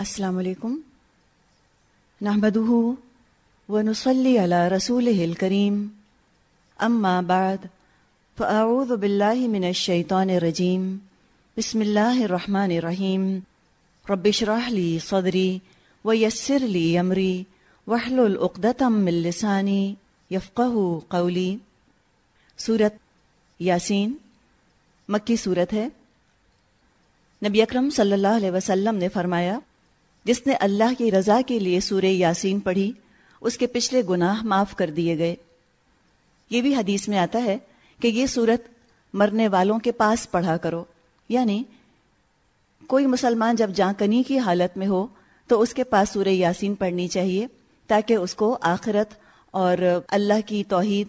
السلام علیکم۔ نحمده ونصلي على رسوله الكريم اما بعد، فاعوذ بالله من الشيطان الرجيم بسم الله الرحمن الرحيم رب اشرح لي صدري ويسر لي امري واحلل عقدة من لساني يفقهوا قولي سورت یاسین۔ مکی صورت ہے۔ نبی اکرم صلی اللہ علیہ وسلم نے فرمایا جس نے اللہ کی رضا کے لیے سورہ یاسین پڑھی، اس کے پچھلے گناہ معاف کر دیے گئے۔ یہ بھی حدیث میں آتا ہے کہ یہ صورت مرنے والوں کے پاس پڑھا کرو۔ یعنی کوئی مسلمان جب جاں کنی کی حالت میں ہو، تو اس کے پاس سورہ یاسین پڑھنی چاہیے تاکہ اس کو آخرت اور اللہ کی توحید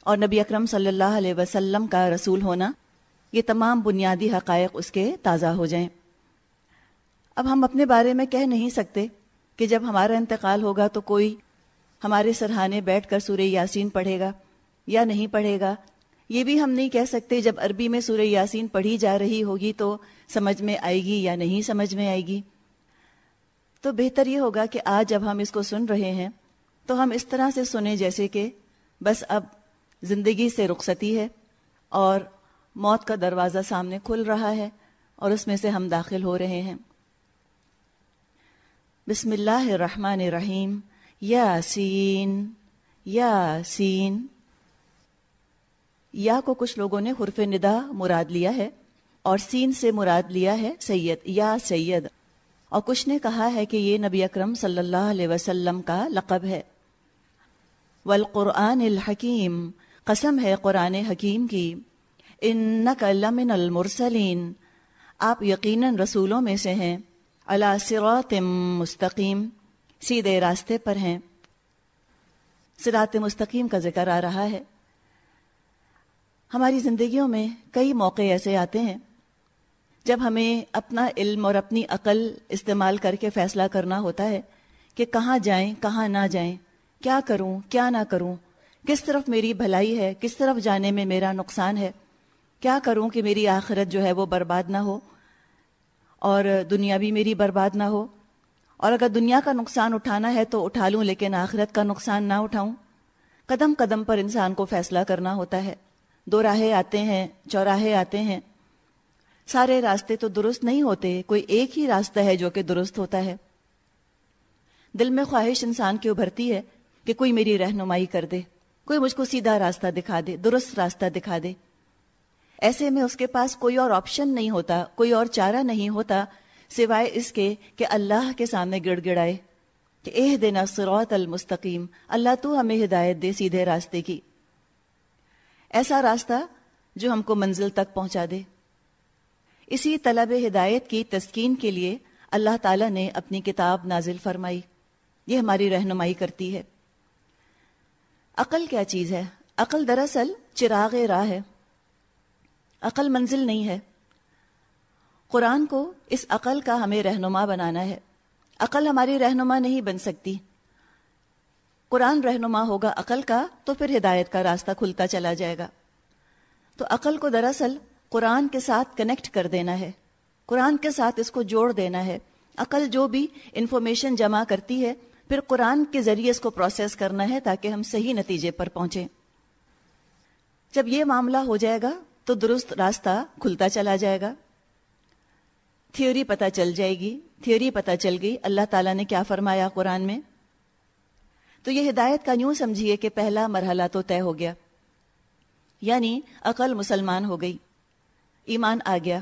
اور نبی اکرم صلی اللہ علیہ وسلم کا رسول ہونا، یہ تمام بنیادی حقائق اس کے تازہ ہو جائیں۔ اب ہم اپنے بارے میں کہہ نہیں سکتے کہ جب ہمارا انتقال ہوگا تو کوئی ہمارے سرحانے بیٹھ کر سورہ یاسین پڑھے گا یا نہیں پڑھے گا۔ یہ بھی ہم نہیں کہہ سکتے جب عربی میں سورہ یاسین پڑھی جا رہی ہوگی تو سمجھ میں آئے گی یا نہیں سمجھ میں آئے گی۔ تو بہتر یہ ہوگا کہ آج جب ہم اس کو سن رہے ہیں تو ہم اس طرح سے سنیں جیسے کہ بس اب زندگی سے رخصتی ہے اور موت کا دروازہ سامنے کھل رہا ہے اور اس میں سے ہم داخل ہو رہے ہیں۔ بسم اللہ الرحمن الرحیم۔ یا سین یا سین یا کو کچھ لوگوں نے حرف ندا مراد لیا ہے اور سین سے مراد لیا ہے سید، یا سید۔ اور کچھ نے کہا ہے کہ یہ نبی اکرم صلی اللہ علیہ وسلم کا لقب ہے۔ والقرآن الحکیم، قسم ہے قرآن حکیم کی۔ ان لمن المرسلین۔ آپ یقیناً رسولوں میں سے ہیں۔ صراط مستقیم سیدھے راستے پر ہیں۔ سرات مستقیم کا ذکر آ رہا ہے۔ ہماری زندگیوں میں کئی موقع ایسے آتے ہیں جب ہمیں اپنا علم اور اپنی عقل استعمال کر کے فیصلہ کرنا ہوتا ہے کہ کہاں جائیں، کہاں نہ جائیں، کیا کروں، کیا نہ کروں، کس طرف میری بھلائی ہے، کس طرف جانے میں میرا نقصان ہے، کیا کروں کہ میری آخرت جو ہے وہ برباد نہ ہو۔ اور دنیا بھی میری برباد نہ ہو۔ اور اگر دنیا کا نقصان اٹھانا ہے تو اٹھا لوں، لیکن آخرت کا نقصان نہ اٹھاؤں۔ قدم قدم پر انسان کو فیصلہ کرنا ہوتا ہے۔ دو راہیں آتے ہیں، چوراہے آتے ہیں۔ سارے راستے تو درست نہیں ہوتے، کوئی ایک ہی راستہ ہے جو کہ درست ہوتا ہے۔ دل میں خواہش انسان کی ابھرتی ہے کہ کوئی میری رہنمائی کر دے، کوئی مجھ کو سیدھا راستہ دکھا دے، درست راستہ دکھا دے۔ ایسے میں اس کے پاس کوئی اور آپشن نہیں ہوتا، کوئی اور چارہ نہیں ہوتا، سوائے اس کے کہ اللہ کے سامنے گڑ گڑائے کہ اہ دینا سروت المستقیم، اللہ تو ہمیں ہدایت دے سیدھے راستے کی۔ ایسا راستہ جو ہم کو منزل تک پہنچا دے۔ اسی طلب ہدایت کی تسکین کے لیے اللہ تعالی نے اپنی کتاب نازل فرمائی۔ یہ ہماری رہنمائی کرتی ہے۔ عقل کیا چیز ہے؟ عقل دراصل چراغ راہ ہے۔ عقل منزل نہیں ہے۔ قرآن کو اس عقل کا ہمیں رہنما بنانا ہے۔ عقل ہماری رہنما نہیں بن سکتی۔ قرآن رہنما ہوگا عقل کا تو پھر ہدایت کا راستہ کھلتا چلا جائے گا۔ تو عقل کو دراصل قرآن کے ساتھ کنیکٹ کر دینا ہے۔ قرآن کے ساتھ اس کو جوڑ دینا ہے۔ عقل جو بھی انفارمیشن جمع کرتی ہے، پھر قرآن کے ذریعے اس کو پروسیس کرنا ہے تاکہ ہم صحیح نتیجے پر پہنچیں۔ جب یہ معاملہ ہو جائے گا تو درست راستہ کھلتا چلا جائے گا۔ تھیوری پتہ چل جائے گی، تھیوری پتہ چل گئی اللہ تعالیٰ نے کیا فرمایا قرآن میں۔ تو یہ ہدایت کا یوں سمجھیے کہ پہلا مرحلہ تو طے ہو گیا یعنی عقل مسلمان ہو گئی، ایمان آ گیا۔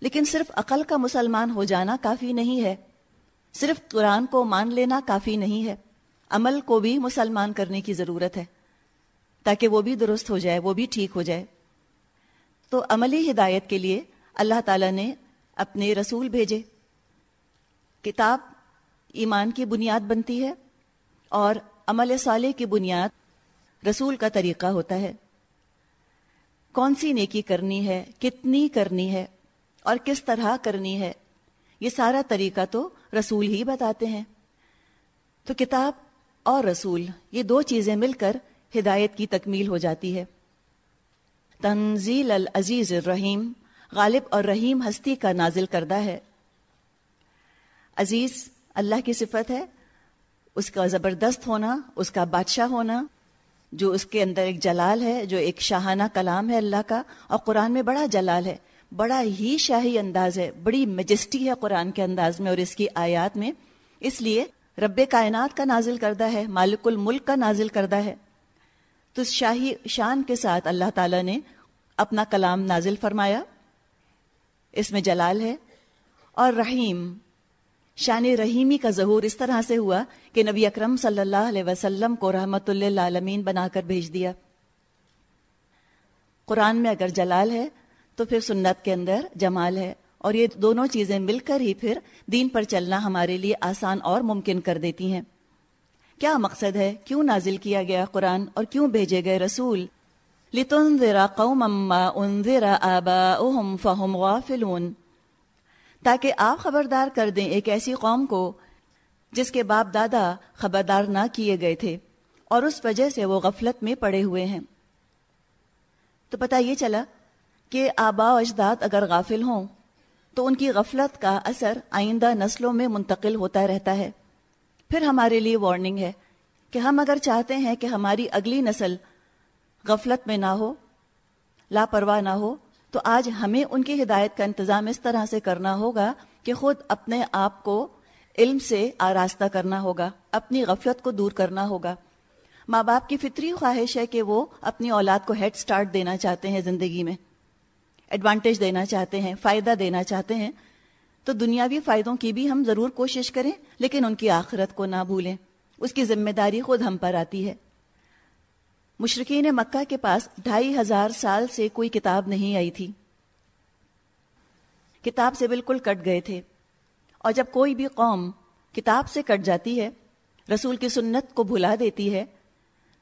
لیکن صرف عقل کا مسلمان ہو جانا کافی نہیں ہے، صرف قرآن کو مان لینا کافی نہیں ہے۔ عمل کو بھی مسلمان کرنے کی ضرورت ہے، تاکہ وہ بھی درست ہو جائے، وہ بھی ٹھیک ہو جائے۔ تو عملی ہدایت کے لیے اللہ تعالیٰ نے اپنے رسول بھیجے۔ کتاب ایمان کی بنیاد بنتی ہے اور عمل صالح کی بنیاد رسول کا طریقہ ہوتا ہے۔ کون سی نیکی کرنی ہے، کتنی کرنی ہے اور کس طرح کرنی ہے، یہ سارا طریقہ تو رسول ہی بتاتے ہیں۔ تو کتاب اور رسول، یہ دو چیزیں مل کر ہدایت کی تکمیل ہو جاتی ہے۔ تنزیل العزیز الرحیم، غالب اور رحیم ہستی کا نازل کردہ ہے۔ عزیز، اللہ کی صفت ہے، اس کا زبردست ہونا، اس کا بادشاہ ہونا، جو اس کے اندر ایک جلال ہے، جو ایک شاہانہ کلام ہے اللہ کا، اور قرآن میں بڑا جلال ہے، بڑا ہی شاہی انداز ہے، بڑی مجسٹی ہے قرآن کے انداز میں اور اس کی آیات میں۔ اس لیے رب کائنات کا نازل کردہ ہے، مالک الملک کا نازل کردہ ہے۔ تو شاہی شان کے ساتھ اللہ تعالیٰ نے اپنا کلام نازل فرمایا۔ اس میں جلال ہے۔ اور رحیم، شان رحیمی کا ظہور اس طرح سے ہوا کہ نبی اکرم صلی اللہ علیہ وسلم کو رحمت اللہ عالمین بنا کر بھیج دیا۔ قرآن میں اگر جلال ہے تو پھر سنت کے اندر جمال ہے۔ اور یہ دونوں چیزیں مل کر ہی پھر دین پر چلنا ہمارے لیے آسان اور ممکن کر دیتی ہیں۔ کیا مقصد ہے؟ کیوں نازل کیا گیا قرآن اور کیوں بھیجے گئے رسول؟ لتنذر قوما ما انذر آباؤهم فهم غافلون۔ تاکہ آپ خبردار کر دیں ایک ایسی قوم کو جس کے باپ دادا خبردار نہ کیے گئے تھے اور اس وجہ سے وہ غفلت میں پڑے ہوئے ہیں۔ تو پتہ یہ چلا کہ آبا و اجداد اگر غافل ہوں تو ان کی غفلت کا اثر آئندہ نسلوں میں منتقل ہوتا رہتا ہے۔ پھر ہمارے لیے وارننگ ہے کہ ہم اگر چاہتے ہیں کہ ہماری اگلی نسل غفلت میں نہ ہو، لاپرواہ نہ ہو، تو آج ہمیں ان کی ہدایت کا انتظام اس طرح سے کرنا ہوگا کہ خود اپنے آپ کو علم سے آراستہ کرنا ہوگا، اپنی غفلت کو دور کرنا ہوگا۔ ماں باپ کی فطری خواہش ہے کہ وہ اپنی اولاد کو ہیڈ سٹارٹ دینا چاہتے ہیں زندگی میں ایڈوانٹیج دینا چاہتے ہیں، فائدہ دینا چاہتے ہیں۔ تو دنیاوی فائدوں کی بھی ہم ضرور کوشش کریں، لیکن ان کی آخرت کو نہ بھولیں۔ اس کی ذمہ داری خود ہم پر آتی ہے۔ مشرقین مکہ کے پاس ڈھائی ہزار سال سے کوئی کتاب نہیں آئی تھی۔ کتاب سے بالکل کٹ گئے تھے۔ اور جب کوئی بھی قوم کتاب سے کٹ جاتی ہے، رسول کی سنت کو بھلا دیتی ہے،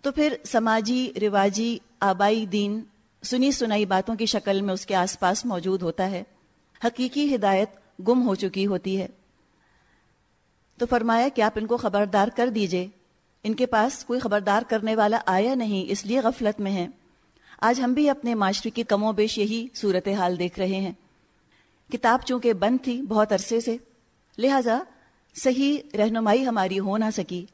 تو پھر سماجی، رواجی، آبائی دین، سنی سنائی باتوں کی شکل میں اس کے آس پاس موجود ہوتا ہے۔ حقیقی ہدایت گم ہو چکی ہوتی ہے۔ تو فرمایا کہ آپ ان کو خبردار کر دیجیے۔ ان کے پاس کوئی خبردار کرنے والا آیا نہیں، اس لیے غفلت میں ہے آج ہم بھی اپنے معاشرے کی کم و بیش یہی صورت حال دیکھ رہے ہیں۔ کتاب چونکہ بند تھی بہت عرصے سے، لہذا صحیح رہنمائی ہماری ہو نہ سکی۔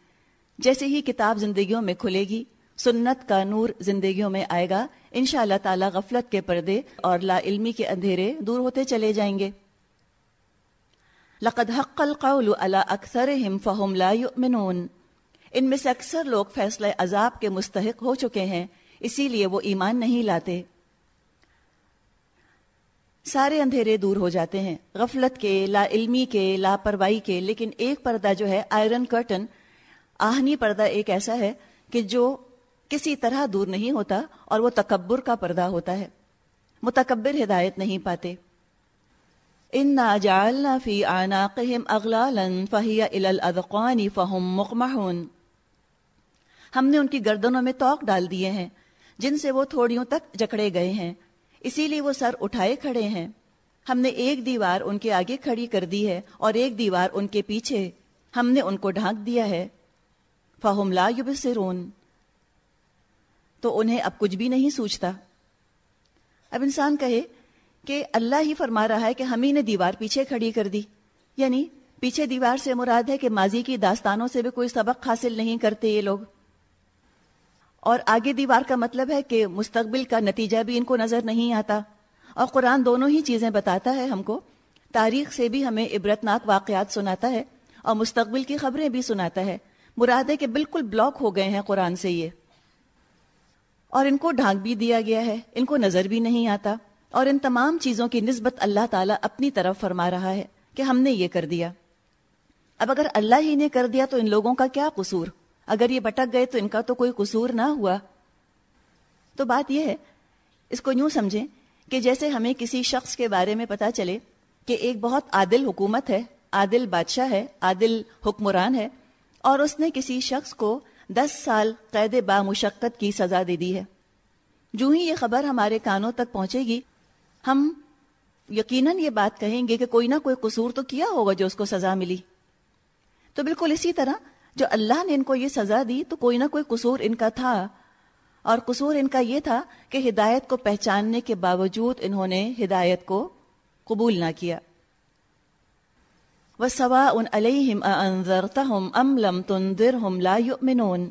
جیسے ہی کتاب زندگیوں میں کھلے گی، سنت کا نور زندگیوں میں آئے گا ان شاء اللہ تعالی غفلت کے پردے اور لا علمی کے اندھیرے دور ہوتے چلے جائیں گے۔ لقد حق القول على اکثرهم فهم لا يؤمنون ان میں سے اکثر لوگ فیصلہ عذاب کے مستحق ہو چکے ہیں، اسی لیے وہ ایمان نہیں لاتے۔ سارے اندھیرے دور ہو جاتے ہیں، غفلت کے، لا علمی کے، لاپرواہی کے، لیکن ایک پردہ جو ہے، آئرن کرٹن۔ آہنی پردہ ایک ایسا ہے کہ جو کسی طرح دور نہیں ہوتا اور وہ تکبر کا پردہ ہوتا ہے۔ متکبر ہدایت نہیں پاتے۔ انا جعلنا فی اعناقهم اغلالا فهي الى الاذقان فهم مقمحون۔ ہم نے ان کی گردنوں میں توق ڈال دیے ہیں، جن سے وہ تھوڑیوں تک جکڑے گئے ہیں، اسی لیے وہ سر اٹھائے کھڑے ہیں۔ ہم نے ایک دیوار ان کے آگے کھڑی کر دی ہے اور ایک دیوار ان کے پیچھے۔ ہم نے ان کو ڈھانک دیا ہے۔ فہم لا یبصرون تو انہیں اب کچھ بھی نہیں سوچتا۔ اب انسان کہے کہ اللہ ہی فرما رہا ہے کہ ہم ہی نے دیوار پیچھے کھڑی کر دی۔ یعنی پیچھے دیوار سے مراد ہے کہ ماضی کی داستانوں سے بھی کوئی سبق حاصل نہیں کرتے یہ لوگ۔ اور آگے دیوار کا مطلب ہے کہ مستقبل کا نتیجہ بھی ان کو نظر نہیں آتا۔ اور قرآن دونوں ہی چیزیں بتاتا ہے ہم کو۔ تاریخ سے بھی ہمیں عبرتناک واقعات سناتا ہے اور مستقبل کی خبریں بھی سناتا ہے۔ مراد ہے کہ بالکل بلاک ہو گئے ہیں قرآن سے یہ۔ اور ان کو ڈھانک بھی دیا گیا ہے۔ ان کو نظر بھی نہیں آتا۔ اور ان تمام چیزوں کی نسبت اللہ تعالیٰ اپنی طرف فرما رہا ہے کہ ہم نے یہ کر دیا۔ اب اگر اللہ ہی نے کر دیا تو ان لوگوں کا کیا قصور؟ اگر یہ بٹک گئے تو ان کا تو کوئی قصور نہ ہوا۔ تو بات یہ ہے، اس کو یوں سمجھیں کہ جیسے ہمیں کسی شخص کے بارے میں پتا چلے کہ ایک بہت عادل حکومت ہے، عادل بادشاہ ہے، عادل حکمران ہے، اور اس نے کسی شخص کو دس سال قید با مشقت کی سزا دے دی ہے۔ جو ہی یہ خبر ہمارے کانوں تک پہنچے گی ہم یقیناً یہ بات کہیں گے کہ کوئی نہ کوئی قصور تو کیا ہوگا جو اس کو سزا ملی۔ تو بالکل اسی طرح جو اللہ نے ان کو یہ سزا دی تو کوئی نہ کوئی قصور ان کا تھا۔ اور قصور ان کا یہ تھا کہ ہدایت کو پہچاننے کے باوجود انہوں نے ہدایت کو قبول نہ کیا۔ وہ سوا ان علیہم انذرتہم ام لم تنذرہم لا یؤمنون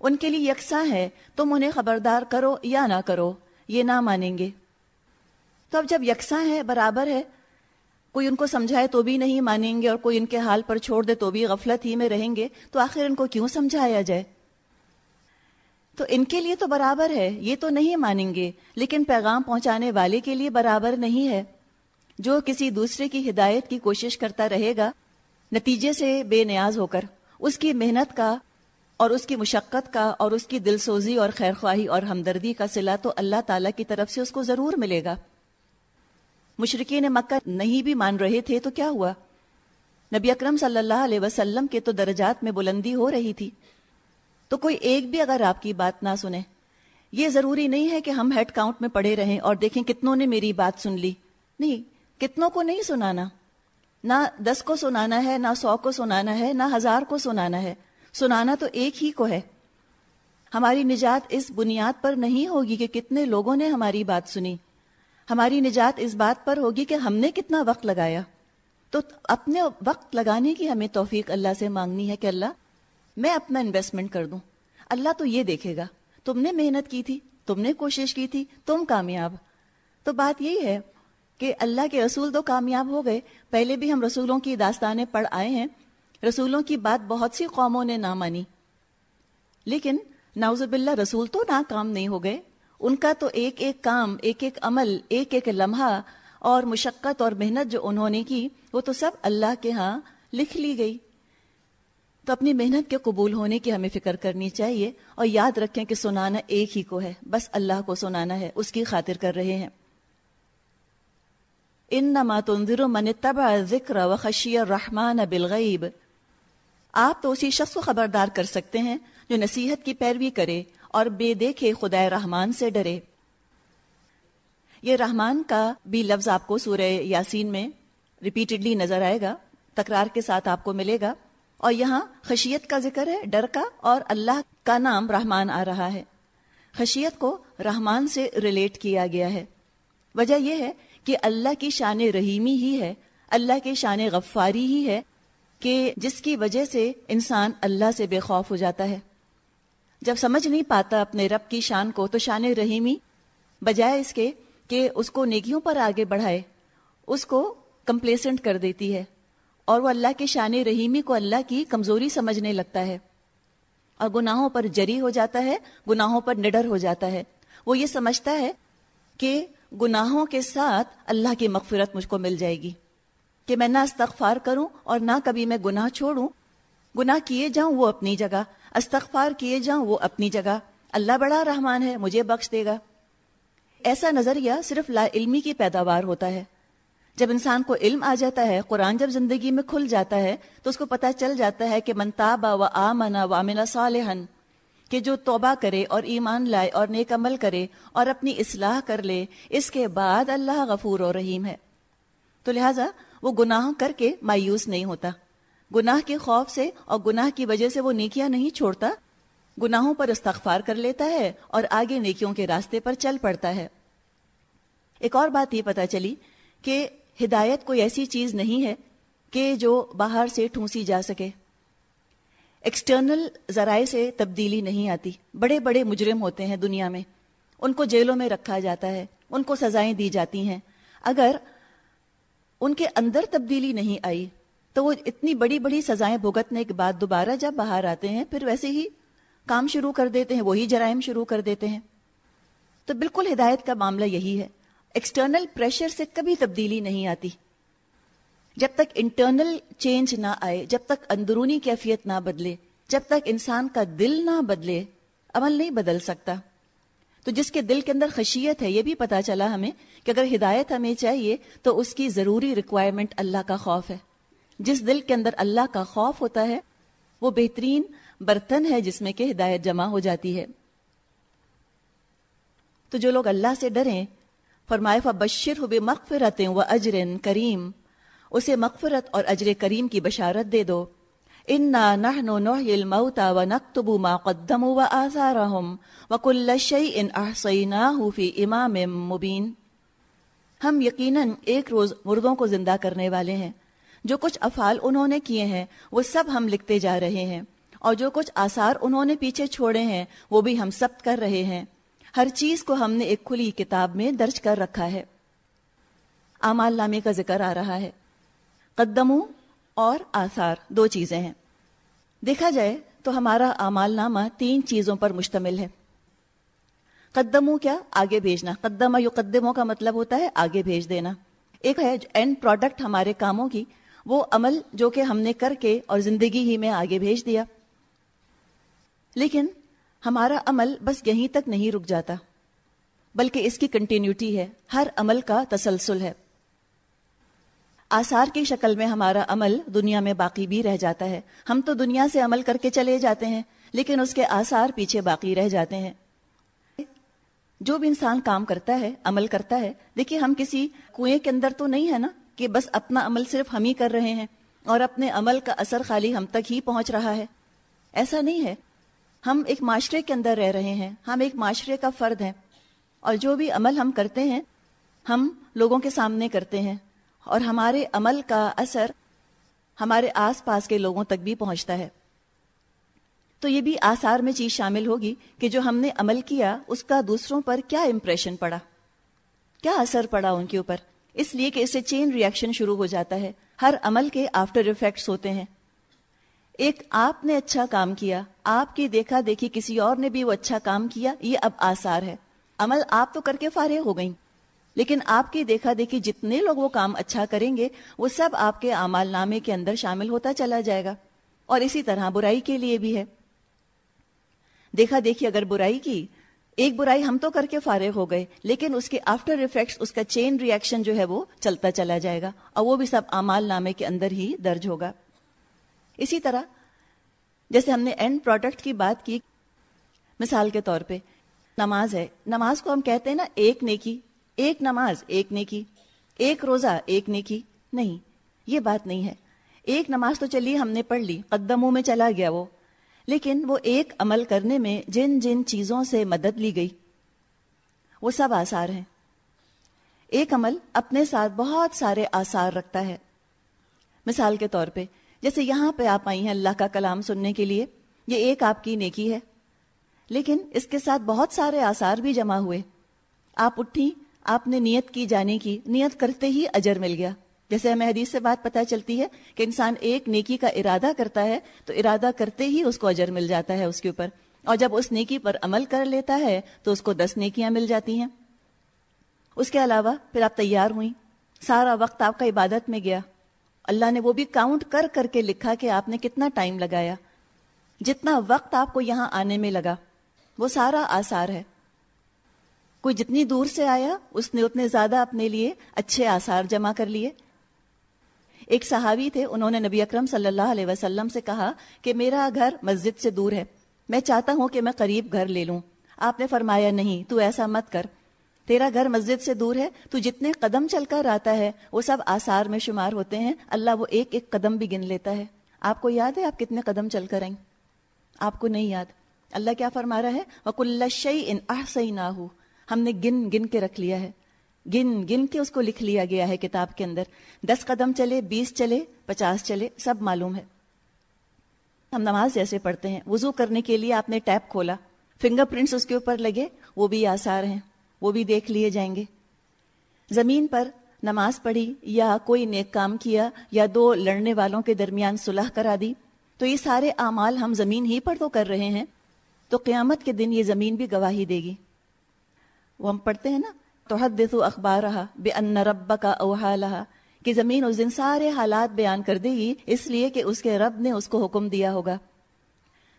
ان کے لیے یکساں ہے، تم انہیں خبردار کرو یا نہ کرو، یہ نہ مانیں گے۔ تو اب جب یکساں ہے، برابر ہے، کوئی ان کو سمجھائے تو بھی نہیں مانیں گے اور کوئی ان کے حال پر چھوڑ دے تو بھی غفلت ہی میں رہیں گے، تو آخر ان کو کیوں سمجھایا جائے؟ تو ان کے لیے تو برابر ہے، یہ تو نہیں مانیں گے، لیکن پیغام پہنچانے والے کے لیے برابر نہیں ہے۔ جو کسی دوسرے کی ہدایت کی کوشش کرتا رہے گا، نتیجے سے بے نیاز ہو کر، اس کی محنت کا اور اس کی مشقت کا اور اس کی دل سوزی اور خیر خواہی اور ہمدردی کا صلہ تو اللہ تعالیٰ کی طرف سے اس کو ضرور ملے گا۔ مشرقین مکہ نہیں بھی مان رہے تھے تو کیا ہوا؟ نبی اکرم صلی اللہ علیہ وسلم کے تو درجات میں بلندی ہو رہی تھی۔ تو کوئی ایک بھی اگر آپ کی بات نہ سنے، یہ ضروری نہیں ہے کہ ہم ہیڈ کاؤنٹ میں پڑے رہیں اور دیکھیں کتنوں نے میری بات سن لی۔ نہیں، کتنوں کو نہیں سنانا؟ نہ دس کو سنانا ہے، نہ سو کو سنانا ہے، نہ ہزار کو سنانا ہے۔ سنانا تو ایک ہی کو ہے۔ ہماری نجات اس بنیاد پر نہیں ہوگی کہ کتنے لوگوں نے ہماری بات سنی۔ ہماری نجات اس بات پر ہوگی کہ ہم نے کتنا وقت لگایا۔ تو اپنے وقت لگانے کی ہمیں توفیق اللہ سے مانگنی ہے کہ اللہ، میں اپنا انویسٹمنٹ کر دوں۔ اللہ تو یہ دیکھے گا، تم نے محنت کی تھی، تم نے کوشش کی تھی، تم کامیاب۔ تو بات یہی ہے کہ اللہ کے رسول تو کامیاب ہو گئے۔ پہلے بھی ہم رسولوں کی داستانیں پڑھ آئے ہیں۔ رسولوں کی بات بہت سی قوموں نے نہ مانی۔ لیکن ناؤز باللہ رسول تو ناکام نہیں ہو گئے۔ ان کا تو ایک ایک کام، ایک ایک عمل، ایک ایک لمحہ اور مشقت اور محنت جو انہوں نے کی، وہ تو سب اللہ کے ہاں لکھ لی گئی۔ تو اپنی محنت کے قبول ہونے کی ہمیں فکر کرنی چاہیے اور یاد رکھیں کہ سنانا ایک ہی کو ہے، بس اللہ کو سنانا ہے، اس کی خاطر کر رہے ہیں۔ ان نما تنظر من تبا ذکر و خشی رحمان بالغیب۔ آپ تو اسی شخص کو خبردار کر سکتے ہیں جو نصیحت کی پیروی کرے اور بے دیکھے خدا رحمان سے ڈرے۔ یہ رحمان کا بھی لفظ آپ کو سورہ یاسین میں ریپیٹڈلی نظر آئے گا، تکرار کے ساتھ آپ کو ملے گا۔ اور یہاں خشیت کا ذکر ہے، ڈر کا، اور اللہ کا نام رحمان آ رہا ہے۔ خشیت کو رحمان سے ریلیٹ کیا گیا ہے۔ وجہ یہ ہے کہ اللہ کی شان رحیمی ہی ہے، اللہ کی شان غفاری ہی ہے کہ جس کی وجہ سے انسان اللہ سے بے خوف ہو جاتا ہے۔ جب سمجھ نہیں پاتا اپنے رب کی شان کو تو شان رحیمی، بجائے اس کے کہ اس کو نیکیوں پر آگے بڑھائے، اس کو کمپلیسنٹ کر دیتی ہے، اور وہ اللہ کے شان رحیمی کو اللہ کی کمزوری سمجھنے لگتا ہے۔ اور گناہوں پر جری ہو جاتا ہے، گناہوں پر نڈر ہو جاتا ہے۔ وہ یہ سمجھتا ہے کہ گناہوں کے ساتھ اللہ کی مغفرت مجھ کو مل جائے گی، کہ میں نہ استغفار کروں اور نہ کبھی میں گناہ چھوڑوں۔ گناہ کیے جاؤں وہ اپنی جگہ استغفار کیے جاؤں، وہ اپنی جگہ۔ اللہ بڑا رحمان ہے، مجھے بخش دے گا۔ ایسا نظریہ صرف لا علمی کی پیداوار ہوتا ہے۔ جب انسان کو علم آ جاتا ہے، قرآن جب زندگی میں کھل جاتا ہے، تو اس کو پتہ چل جاتا ہے کہ منتابا و آ منا و امنا صالحن کہ جو توبہ کرے اور ایمان لائے اور نیک عمل کرے اور اپنی اصلاح کر لے، اس کے بعد اللہ غفور و رحیم ہے۔ تو لہٰذا وہ گناہ کر کے مایوس نہیں ہوتا۔ گناہ کے خوف سے اور گناہ کی وجہ سے وہ نیکیاں نہیں چھوڑتا؟ گناہوں پر استغفار کر لیتا ہے اور آگے نیکیوں کے راستے پر چل پڑتا ہے۔ ایک اور بات یہ پتا چلی کہ ہدایت کوئی ایسی چیز نہیں ہے کہ جو باہر سے ٹھونسی جا سکے۔ ایکسٹرنل ذرائع سے تبدیلی نہیں آتی۔ بڑے بڑے مجرم ہوتے ہیں دنیا میں۔ ان کو جیلوں میں رکھا جاتا ہے۔ ان کو سزائیں دی جاتی ہیں۔ اگر ان کے اندر تبدیلی نہیں آئی تو وہ اتنی بڑی بڑی سزائیں بھگتنے کے بعد دوبارہ جب باہر آتے ہیں، پھر ویسے ہی کام شروع کر دیتے ہیں، وہی جرائم شروع کر دیتے ہیں۔ تو بالکل ہدایت کا معاملہ یہی ہے۔ ایکسٹرنل پریشر سے کبھی تبدیلی نہیں آتی۔ جب تک انٹرنل چینج نہ آئے، جب تک اندرونی کیفیت نہ بدلے، جب تک انسان کا دل نہ بدلے، عمل نہیں بدل سکتا۔ تو جس کے دل کے اندر خشیت ہے، یہ بھی پتا چلا ہمیں کہ اگر ہدایت ہمیں چاہیے، تو اس کی ضروری ریکوائرمنٹ اللہ کا خوف ہے۔ جس دل کے اندر اللہ کا خوف ہوتا ہے، وہ بہترین برتن ہے جس میں کہ ہدایت جمع ہو جاتی ہے۔ تو جو لوگ اللہ سے ڈریں، فرمائے فبشر ہو بے مغفرتیں و اجر کریم اسے مغفرت اور اجر کریم کی بشارت دے دو۔ انا نحن نحيي الموتى ونكتب ما قدموا واثارهم وكل شيء احصيناه في امام مبين۔ ہم یقیناً ایک روز مردوں کو زندہ کرنے والے ہیں۔ جو کچھ افعال انہوں نے کیے ہیں، وہ سب ہم لکھتے جا رہے ہیں۔ اور جو کچھ آثار انہوں نے پیچھے چھوڑے ہیں، وہ بھی ہم سب کر رہے ہیں۔ ہر چیز کو ہم نے ایک کھلی کتاب میں درج کر رکھا ہے۔ امال نامے کا ذکر آ رہا ہے۔ قدموں اور آثار دو چیزیں ہیں۔ دیکھا جائے تو ہمارا امال نامہ تین چیزوں پر مشتمل ہے۔ قدموں کیا؟ آگے بھیجنا۔ قدمہ یو قدموں کا مطلب ہوتا ہے آگے بھیج دینا۔ ایک ہے اینڈ پروڈکٹ ہمارے کاموں کی وہ عمل جو کہ ہم نے کر کے اور زندگی ہی میں آگے بھیج دیا۔ لیکن ہمارا عمل بس یہیں تک نہیں رک جاتا، بلکہ اس کی کنٹینیوٹی ہے، ہر عمل کا تسلسل ہے۔ آثار کی شکل میں ہمارا عمل دنیا میں باقی بھی رہ جاتا ہے۔ ہم تو دنیا سے عمل کر کے چلے جاتے ہیں، لیکن اس کے آثار پیچھے باقی رہ جاتے ہیں۔ جو بھی انسان کام کرتا ہے، عمل کرتا ہے، دیکھیے ہم کسی کنویں کے اندر تو نہیں ہے نا؟ کہ بس اپنا عمل صرف ہم ہی کر رہے ہیں اور اپنے عمل کا اثر خالی ہم تک ہی پہنچ رہا ہے۔ ایسا نہیں ہے۔ ہم ایک معاشرے کے اندر رہ رہے ہیں۔ ہم ایک معاشرے کا فرد ہیں۔ اور جو بھی عمل ہم کرتے ہیں، ہم لوگوں کے سامنے کرتے ہیں۔ اور ہمارے عمل کا اثر ہمارے آس پاس کے لوگوں تک بھی پہنچتا ہے۔ تو یہ بھی آثار میں چیز شامل ہوگی کہ جو ہم نے عمل کیا، اس کا دوسروں پر کیا امپریشن پڑا؟ کیا اثر پڑا ان کے اوپر؟ اس لیے کہ اسے چین ریئیکشن شروع ہو جاتا ہے۔ ہر عمل کے آفٹر افیکٹس ہوتے ہیں۔ ایک آپ نے اچھا کام کیا، آپ کی دیکھا دیکھی کسی اور نے بھی وہ اچھا کام کیا، یہ اب آثار ہے۔ عمل آپ تو کر کے فارغ ہو گئیں۔ لیکن آپ کی دیکھا دیکھی جتنے لوگ وہ کام اچھا کریں گے، وہ سب آپ کے اعمال نامے کے اندر شامل ہوتا چلا جائے گا۔ اور اسی طرح برائی کے لیے بھی ہے۔ دیکھا دیکھی اگر برائی کی ایک برائی ہم تو کر کے فارغ ہو گئے، لیکن اس کے آفٹر افیکٹس اس کا چین ریئیکشن جو ہے وہ چلتا چلا جائے گا، اور وہ بھی سب اعمال نامے کے اندر ہی درج ہوگا۔ اسی طرح، جیسے ہم نے اینڈ پروڈکٹ کی بات کی، مثال کے طور پہ، نماز ہے۔ نماز کو ہم کہتے ہیں نا، ایک نیکی۔ ایک نماز، ایک نیکی۔ ایک روزہ، ایک نیکی۔ نہیں، یہ بات نہیں ہے۔ ایک نماز تو چلیے ہم نے پڑھ لی، قدموں میں چلا گیا وہ۔ لیکن وہ ایک عمل کرنے میں جن جن چیزوں سے مدد لی گئی، وہ سب آثار ہیں۔ ایک عمل اپنے ساتھ بہت سارے آثار رکھتا ہے۔ مثال کے طور پہ، جیسے یہاں پہ آپ آئی ہیں اللہ کا کلام سننے کے لیے، یہ ایک آپ کی نیکی ہے۔ لیکن اس کے ساتھ بہت سارے آثار بھی جمع ہوئے۔ آپ اٹھی آپ نے نیت کی، جانے کی، نیت کرتے ہی اجر مل گیا۔ جیسے ہمیں حدیث سے بات پتہ چلتی ہے کہ انسان ایک نیکی کا ارادہ کرتا ہے تو ارادہ کرتے ہی اس کو اجر مل جاتا ہے اس کے اوپر اور جب اس نیکی پر عمل کر لیتا ہے تو اس کو دس نیکیاں مل جاتی ہیں۔ اس کے علاوہ پھر آپ تیار ہوئیں۔ سارا وقت آپ کا عبادت میں گیا۔ اللہ نے وہ بھی کاؤنٹ کر کر کے لکھا کہ آپ نے کتنا ٹائم لگایا۔ جتنا وقت آپ کو یہاں آنے میں لگا۔ وہ سارا آثار ہے۔ کوئی جتنی دور سے آیا، اس نے اتنے زیادہ اپنے لیے اچھے آثار جمع کر لیے۔ ایک صحابی تھے، انہوں نے نبی اکرم صلی اللہ علیہ وسلم سے کہا کہ میرا گھر مسجد سے دور ہے۔ میں چاہتا ہوں کہ میں قریب گھر لے لوں۔ آپ نے فرمایا، نہیں، تو ایسا مت کر۔ تیرا گھر مسجد سے دور ہے، تو جتنے قدم چل کر آتا ہے، وہ سب آثار میں شمار ہوتے ہیں۔ اللہ وہ ایک ایک قدم بھی گن لیتا ہے۔ آپ کو یاد ہے آپ کتنے قدم چل کر آئیں؟ آپ کو نہیں یاد۔ اللہ کیا فرما رہا ہے؟ وکل شعی ان آئی نہ ہو ہم نے گن گن کے رکھ لیا ہے۔ گن گن کے اس کو لکھ لیا گیا ہے کتاب کے اندر۔ دس قدم چلے، بیس چلے، پچاس چلے، سب معلوم ہے۔ ہم نماز جیسے پڑھتے ہیں۔ وضو کرنے کے لیے آپ نے ٹیپ کھولا۔ فنگر پرنٹس اس کے اوپر لگے، وہ بھی آسار ہیں۔ وہ بھی دیکھ لیے جائیں گے۔ زمین پر نماز پڑھی یا کوئی نیک کام کیا یا دو لڑنے والوں کے درمیان صلح کرا دی، تو یہ سارے اعمال ہم زمین ہی پر تو کر رہے ہیں۔ تو قیامت کے دن یہ زمین بھی گواہی دے گی۔ وہ ہم پڑھتے ہیں نا تو حد اخبار رہا بے ان رب کا اوہا کہ زمین اس دن سارے حالات بیان کر دے گی، اس لیے کہ اس کے رب نے اس کو حکم دیا ہوگا۔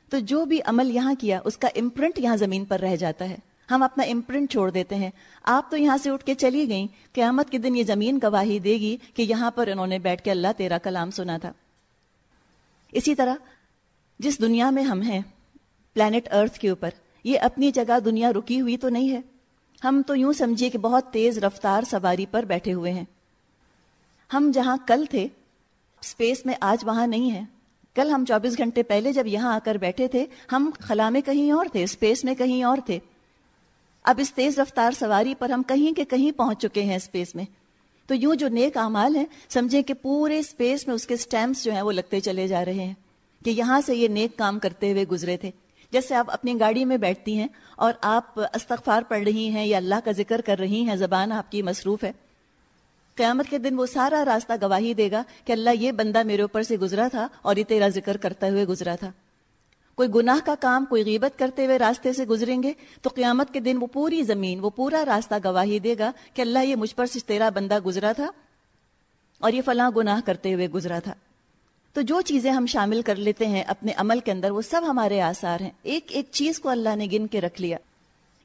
تو جو بھی عمل یہاں کیا، اس کا امپرنٹ یہاں زمین پر رہ جاتا ہے۔ ہم اپنا امپرنٹ چھوڑ دیتے ہیں۔ آپ تو یہاں سے اٹھ کے چلی گئیں۔ قیامت کے دن یہ زمین گواہی دے گی کہ یہاں پر انہوں نے بیٹھ کے اللہ تیرا کلام سنا تھا۔ اسی طرح، جس دنیا میں ہم ہیں پلانٹ ارتھ کے اوپر، یہ اپنی جگہ دنیا رکی ہوئی تو نہیں ہے۔ ہم تو یوں سمجھیے کہ بہت تیز رفتار سواری پر بیٹھے ہوئے ہیں۔ ہم جہاں کل تھے اسپیس میں آج وہاں نہیں ہے۔ کل ہم چوبیس گھنٹے پہلے جب یہاں آ کر بیٹھے تھے، ہم خلا میں کہیں اور تھے اسپیس میں کہیں اور تھے۔ اب اس تیز رفتار سواری پر ہم کہیں کے کہیں پہنچ چکے ہیں اسپیس میں۔ تو یوں جو نیک اعمال ہیں، سمجھیں کہ پورے اسپیس میں اس کے سٹیمپس جو ہیں وہ لگتے چلے جا رہے ہیں کہ یہاں سے یہ نیک کام کرتے ہوئے گزرے تھے۔ جیسے آپ اپنی گاڑی میں بیٹھتی ہیں اور آپ استغفار پڑھ رہی ہیں یا اللہ کا ذکر کر رہی ہیں، زبان آپ کی مصروف ہے۔ قیامت کے دن وہ سارا راستہ گواہی دے گا کہ اللہ یہ بندہ میرے اوپر سے گزرا تھا اور یہ تیرا ذکر کرتے ہوئے گزرا تھا۔ کوئی گناہ کا کام، کوئی غیبت کرتے ہوئے راستے سے گزریں گے تو قیامت کے دن وہ پوری زمین، وہ پورا راستہ گواہی دے گا کہ اللہ یہ مجھ پر سے تیرا بندہ گزرا تھا اور یہ فلاں گناہ کرتے ہوئے گزرا تھا۔ تو جو چیزیں ہم شامل کر لیتے ہیں اپنے عمل کے اندر وہ سب ہمارے آثار ہیں۔ ایک ایک چیز کو اللہ نے گن کے رکھ لیا۔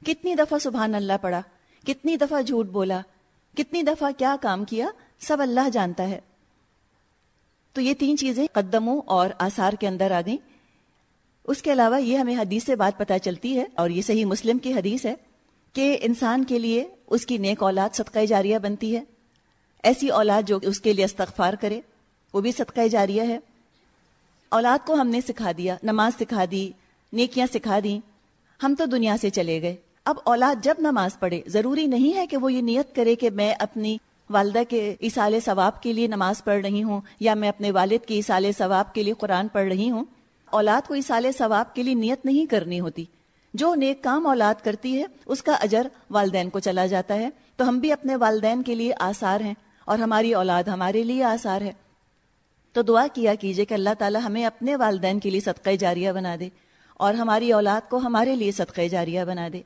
کتنی دفعہ سبحان اللہ پڑھا، کتنی دفعہ جھوٹ بولا، کتنی دفعہ کیا کام کیا، سب اللہ جانتا ہے۔ تو یہ تین چیزیں قدموں اور آثار کے اندر آ گئیں۔ اس کے علاوہ یہ ہمیں حدیث سے بات پتہ چلتی ہے اور یہ صحیح مسلم کی حدیث ہے کہ انسان کے لیے اس کی نیک اولاد صدقہ جاریہ بنتی ہے۔ ایسی اولاد جو اس کے لیے استغفار کرے۔ وہ بھی صدقہ جاریہ ہے۔ اولاد کو ہم نے سکھا دیا، نماز سکھا دی، نیکیاں سکھا دی ہم تو دنیا سے چلے گئے۔ اب اولاد جب نماز پڑھے، ضروری نہیں ہے کہ وہ یہ نیت کرے کہ میں اپنی والدہ کے اصال ثواب کے لیے نماز پڑھ رہی ہوں یا میں اپنے والد کے اصال ثواب کے لیے قرآن پڑھ رہی ہوں۔ اولاد کو اصال ثواب کے لیے نیت نہیں کرنی ہوتی۔ جو نیک کام اولاد کرتی ہے، اس کا اجر والدین کو چلا جاتا ہے۔ تو ہم بھی اپنے والدین کے لیے آثار ہیں اور ہماری اولاد ہمارے لیے آثار ہے۔ تو دعا کیا کیجیے کہ اللہ تعالی ہمیں اپنے والدین کے لیے صدقہ جاریہ بنا دے اور ہماری اولاد کو ہمارے لیے صدقہ جاریہ بنا دے۔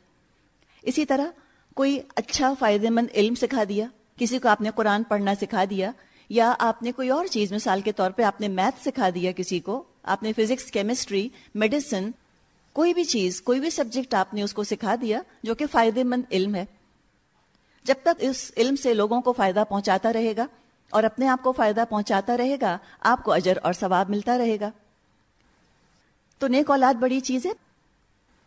اسی طرح کوئی اچھا فائدہ مند علم سکھا دیا، کسی کو آپ نے قرآن پڑھنا سکھا دیا، یا آپ نے کوئی اور چیز مثال کے طور پہ آپ نے میتھ سکھا دیا کسی کو، آپ نے فزکس، کیمسٹری، میڈیسن، کوئی بھی چیز، کوئی بھی سبجیکٹ آپ نے اس کو سکھا دیا جو کہ فائدہ مند علم ہے۔ جب تک اس علم سے لوگوں کو فائدہ پہنچاتا رہے گا اور اپنے آپ کو فائدہ پہنچاتا رہے گا، آپ کو اجر اور ثواب ملتا رہے گا۔ تو نیک اولاد بڑی چیز ہے۔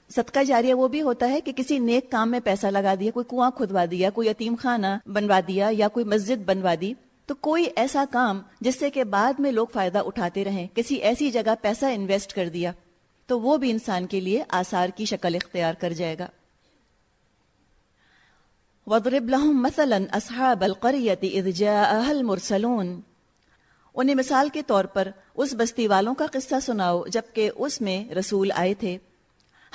صدقہ جاریہ وہ بھی ہوتا ہے کہ کسی نیک کام میں پیسہ لگا دیا، کوئی کنواں کھدوا دیا، کوئی یتیم خانہ بنوا دیا یا کوئی مسجد بنوا دی، تو کوئی ایسا کام جس سے کہ بعد میں لوگ فائدہ اٹھاتے رہیں، کسی ایسی جگہ پیسہ انویسٹ کر دیا، تو وہ بھی انسان کے لیے آثار کی شکل اختیار کر جائے گا۔ وَضْرِبْ لَهُمْ مَثَلًا أَصْحَابَ الْقَرِيَةِ إِذْ جَاءَهَا الْمُرْسَلُونَ۔ انہیں مثال کے طور پر اس بستی والوں کا قصہ سناؤ جبکہ اس میں رسول آئے تھے۔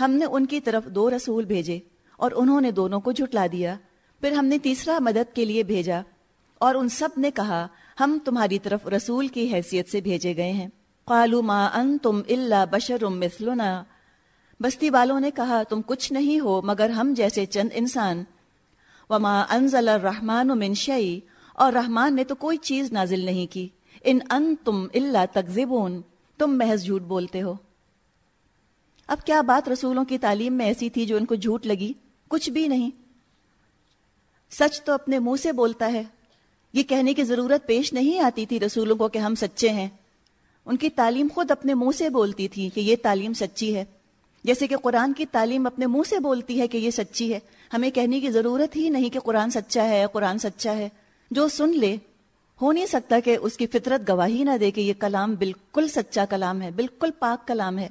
ہم نے ان کی طرف دو رسول بھیجے اور انہوں نے دونوں کو جھٹلا دیا۔ پھر ہم نے تیسرا مدد کے لیے بھیجا اور ان سب نے کہا، ہم تمہاری طرف رسول کی حیثیت سے بھیجے گئے ہیں۔ قالوا ما انتم الا بشر مثلنا۔ بستی والوں نے کہا، تم کچھ نہیں ہو، مگر ہم جیسے چند انسان۔ وما انزل الرحمن من شيء اور رحمان نے تو کوئی چیز نازل نہیں کی۔ ان انتم الا تکذبون، تم محض جھوٹ بولتے ہو۔ اب کیا بات رسولوں کی تعلیم میں ایسی تھی جو ان کو جھوٹ لگی؟ کچھ بھی نہیں۔ سچ تو اپنے منہ سے بولتا ہے۔ یہ کہنے کی ضرورت پیش نہیں آتی تھی رسولوں کو کہ ہم سچے ہیں۔ ان کی تعلیم خود اپنے منہ سے بولتی تھی کہ یہ تعلیم سچی ہے۔ جیسے کہ قرآن کی تعلیم اپنے منہ سے بولتی ہے کہ یہ سچی ہے، ہمیں کہنے کی ضرورت ہی نہیں کہ قرآن سچا ہے، قرآن سچا ہے۔ جو سن لے، ہو نہیں سکتا کہ اس کی فطرت گواہی نہ دے کہ یہ کلام بالکل سچا کلام ہے، بالکل پاک کلام ہے۔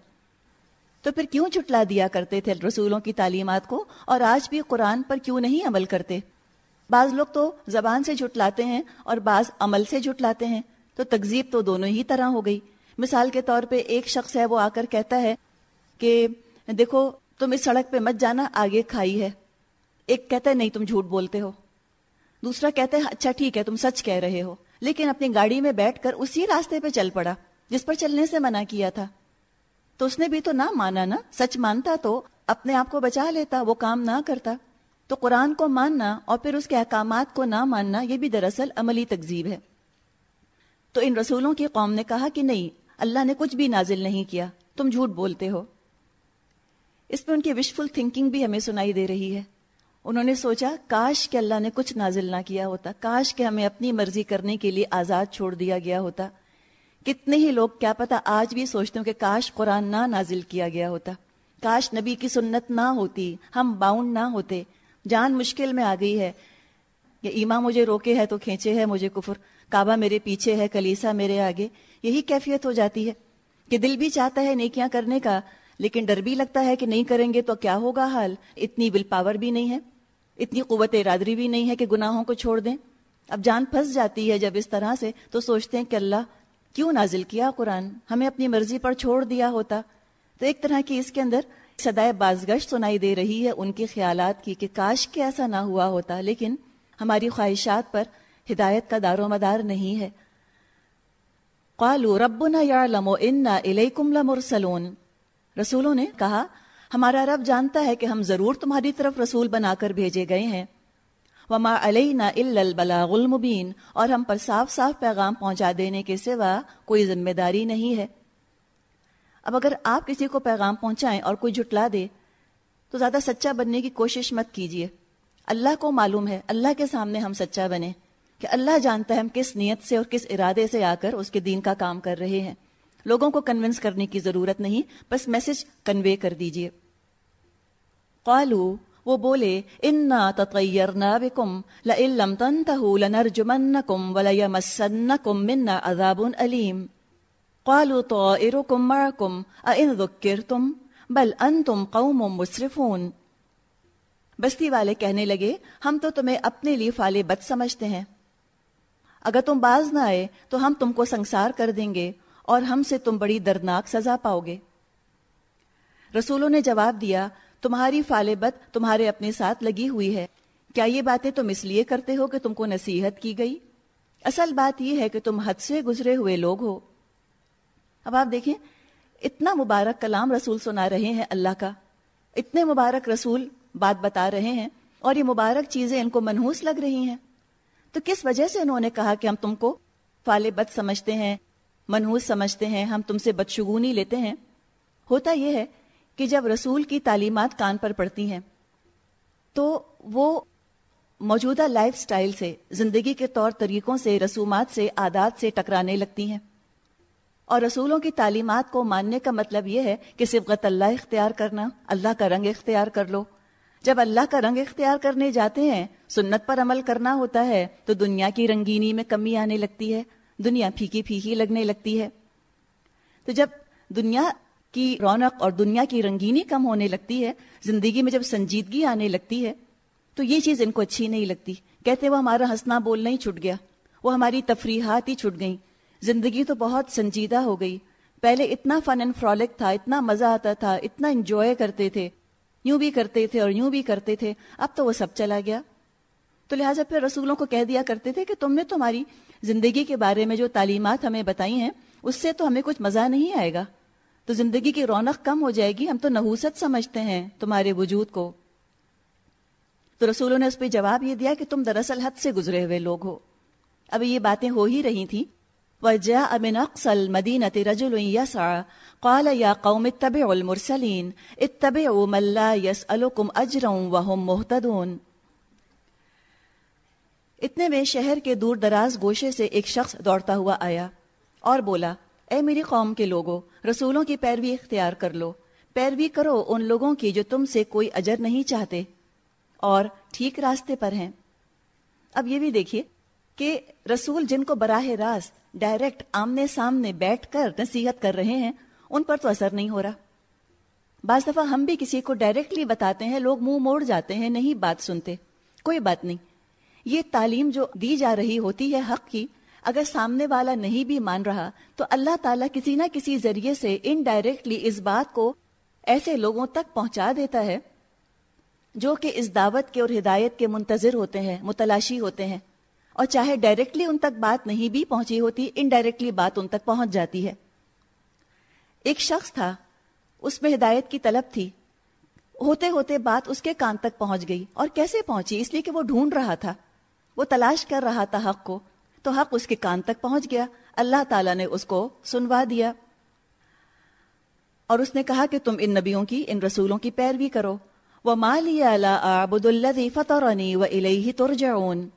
تو پھر کیوں چھٹلا دیا کرتے تھے رسولوں کی تعلیمات کو؟ اور آج بھی قرآن پر کیوں نہیں عمل کرتے؟ بعض لوگ تو زبان سے جھٹلاتے ہیں اور بعض عمل سے جھٹلاتے ہیں۔ تو تکزیب تو دونوں ہی طرح ہو گئی۔ مثال کے طور پہ ایک شخص ہے، وہ آ کر کہتا ہے کہ دیکھو تم اس سڑک پہ مت جانا، آگے کھائی ہے۔ ایک کہتا ہے، نہیں تم جھوٹ بولتے ہو۔ دوسرا کہتا ہے اچھا ٹھیک ہے، تم سچ کہہ رہے ہو۔ لیکن اپنی گاڑی میں بیٹھ کر اسی راستے پہ چل پڑا، جس پر چلنے سے منع کیا تھا۔ تو اس نے بھی تو نہ مانا نا، سچ مانتا تو اپنے آپ کو بچا لیتا، وہ کام نہ کرتا۔ تو قرآن کو ماننا اور پھر اس کے احکامات کو نہ ماننا، یہ بھی دراصل عملی تکزیب ہے۔ تو ان رسولوں کی قوم نے کہا کہ نہیں، اللہ نے کچھ بھی نازل نہیں کیا، تم جھوٹ بولتے ہو۔ اس پہ ان کی وشفل تھنکنگ بھی ہمیں سنائی دے رہی ہے۔ انہوں نے سوچا، کاش کہ اللہ نے کچھ نازل نہ کیا ہوتا۔ کاش کہ ہمیں اپنی مرضی کرنے کے لیے آزاد چھوڑ دیا گیا ہوتا۔ کتنے ہی لوگ، کیا پتا آج بھی سوچتے ہوں کہ کاش قرآن نہ نازل کیا گیا ہوتا۔ کاش نبی کی سنت نہ ہوتی، ہم باؤنڈ نہ ہوتے۔ جان مشکل میں آ گئی ہے کہ ایما مجھے روکے ہے تو کھینچے ہے مجھے کفر، کعبہ میرے پیچھے ہے، کلیسا میرے آگے۔ یہی کیفیت ہو جاتی ہے کہ دل بھی چاہتا ہے نیکیاں کرنے کا لیکن ڈر بھی لگتا ہے کہ نہیں کریں گے تو کیا ہوگا حال؟ اتنی ول پاور بھی نہیں ہے، اتنی قوت ارادری بھی نہیں ہے کہ گناہوں کو چھوڑ دیں۔ اب جان پھنس جاتی ہے جب اس طرح سے تو سوچتے ہیں کہ اللہ کیوں نازل کیا قرآن؟ ہمیں اپنی مرضی پر چھوڑ دیا ہوتا۔ تو ایک طرح کی اس کے اندر سدائے بازگشت سنائی دے رہی ہے ان کے خیالات کی کہ کاش کے ایسا نہ ہوا ہوتا، لیکن ہماری خواہشات پر ہدایت کا دار و مدار نہیں ہے۔ قالوا ربنا يعلم انا اليكم لمرسلون۔ رسولوں نے کہا، ہمارا رب جانتا ہے کہ ہم ضرور تمہاری طرف رسول بنا کر بھیجے گئے ہیں۔ وما علینا البلاغ المبین اور ہم پر صاف صاف پیغام پہنچا دینے کے سوا کوئی ذمہ داری نہیں ہے۔ اب اگر آپ کسی کو پیغام پہنچائیں اور کوئی جھٹلا دے، تو زیادہ سچا بننے کی کوشش مت کیجیے۔ اللہ کو معلوم ہے، اللہ کے سامنے ہم سچا بنے کہ اللہ جانتا ہے ہم کس نیت سے اور کس ارادے سے آ کر اس کے دین کا کام کر رہے ہیں۔ لوگوں کو کنونس کرنے کی ضرورت نہیں، بس میسج کنوے کر دیجیے قالو وہ بولے انا تطیرنا بکم لئن لم تنتہوا لنرجمنکم ولیمسنکم منا عذاب علیم قالوا، طائركم معكم، أئن ذكرتم؟ بل انتم قوم مسرفون۔ بستی والے کہنے لگے، ہم تو تمہیں اپنے لیے فالے بد سمجھتے ہیں۔ اگر تم باز نہ آئے، تو ہم تم کو سنسار کر دیں گے۔ اور ہم سے تم بڑی دردناک سزا پاؤ گے۔ رسولوں نے جواب دیا، تمہاری فال بد تمہارے اپنے ساتھ لگی ہوئی ہے۔ کیا یہ باتیں تم اس لیے کرتے ہو کہ تم کو نصیحت کی گئی؟ اصل بات یہ ہے کہ تم حد سے گزرے ہوئے لوگ ہو۔ اب آپ دیکھیں، اتنا مبارک کلام رسول سنا رہے ہیں اللہ کا۔ اتنے مبارک رسول بات بتا رہے ہیں اور یہ مبارک چیزیں ان کو منحوس لگ رہی ہیں۔ تو کس وجہ سے انہوں نے کہا کہ ہم تم کو فال بد سمجھتے ہیں؟ منحوس سمجھتے ہیں، ہم تم سے بدشگونی لیتے ہیں۔ ہوتا یہ ہے کہ جب رسول کی تعلیمات کان پر پڑتی ہیں، تو وہ موجودہ لائف سٹائل سے، زندگی کے طور طریقوں سے، رسومات سے، عادات سے ٹکرانے لگتی ہیں۔ اور رسولوں کی تعلیمات کو ماننے کا مطلب یہ ہے کہ سبغت اللہ اختیار کرنا، اللہ کا رنگ اختیار کر لو۔ جب اللہ کا رنگ اختیار کرنے جاتے ہیں، سنت پر عمل کرنا ہوتا ہے، تو دنیا کی رنگینی میں کمی آنے لگتی ہے۔ دنیا پھیکی پھیکی لگنے لگتی ہے۔ تو جب دنیا کی رونق اور دنیا کی رنگینی کم ہونے لگتی ہے، زندگی میں جب سنجیدگی آنے لگتی ہے، تو یہ چیز ان کو اچھی نہیں لگتی۔ کہتے وہ ہمارا ہنسنا بولنا ہی چھٹ گیا، وہ ہماری تفریحات ہی چھٹ گئیں۔ زندگی تو بہت سنجیدہ ہو گئی۔ پہلے اتنا فن اینڈ فرولک تھا، اتنا مزہ آتا تھا، اتنا انجوائے کرتے تھے۔ یوں بھی کرتے تھے اور یوں بھی کرتے تھے۔ اب تو وہ سب چلا گیا۔ تو لہٰذا پھر رسولوں کو کہہ دیا کرتے تھے کہ تم نے تمہاری زندگی کے بارے میں جو تعلیمات ہمیں بتائی ہیں، اس سے تو ہمیں کچھ مزہ نہیں آئے گا۔ تو زندگی کی رونق کم ہو جائے گی، ہم تو نحوست سمجھتے ہیں تمہارے وجود کو۔ تو رسولوں نے اس پہ جواب یہ دیا کہ تم دراصل حد سے گزرے ہوئے لوگ ہو۔ اب یہ باتیں ہو ہی رہی تھیں۔ وجاء من اقصى المدينه رجل يسعى۔ قال يا قوم اتبعوا المرسلين۔ اتبعوا من لا يسالكم اجرا وهم مهتدون۔ اتنے میں شہر کے دور دراز گوشے سے ایک شخص دوڑتا ہوا آیا اور بولا، اے میری قوم کے لوگوں رسولوں کی پیروی اختیار کر لو۔ پیروی کرو ان لوگوں کی جو تم سے کوئی اجر نہیں چاہتے اور ٹھیک راستے پر ہیں۔ اب یہ بھی دیکھیے کہ رسول جن کو براہ راست ڈائریکٹ آمنے سامنے بیٹھ کر نصیحت کر رہے ہیں، ان پر تو اثر نہیں ہو رہا۔ بعض دفعہ ہم بھی کسی کو ڈائریکٹلی بتاتے ہیں، لوگ منہ موڑ جاتے ہیں، نہیں بات سنتے۔ کوئی بات نہیں۔ یہ تعلیم جو دی جا رہی ہوتی ہے حق کی، اگر سامنے والا نہیں بھی مان رہا، تو اللہ تعالیٰ کسی نہ کسی ذریعے سے انڈائریکٹلی اس بات کو ایسے لوگوں تک پہنچا دیتا ہے جو کہ اس دعوت کے اور ہدایت کے منتظر ہوتے ہیں، متلاشی ہوتے ہیں۔ اور چاہے ڈائریکٹلی ان تک بات نہیں بھی پہنچی ہوتی انڈائریکٹلی بات ان تک پہنچ جاتی ہے۔ ایک شخص تھا، اس میں ہدایت کی طلب تھی۔ ہوتے ہوتے بات اس کے کان تک پہنچ گئی، اور کیسے پہنچی؟ اس لیے کہ وہ ڈھونڈ رہا تھا۔ وہ تلاش کر رہا تھا حق کو، تو حق اس کے کان تک پہنچ گیا۔ اللہ تعالیٰ نے اس کو سنوا دیا۔ اور اس نے کہا کہ تم ان نبیوں کی، ان رسولوں کی پیروی کرو۔ وہ مالی اللہ فتح و الہی ترجعون۔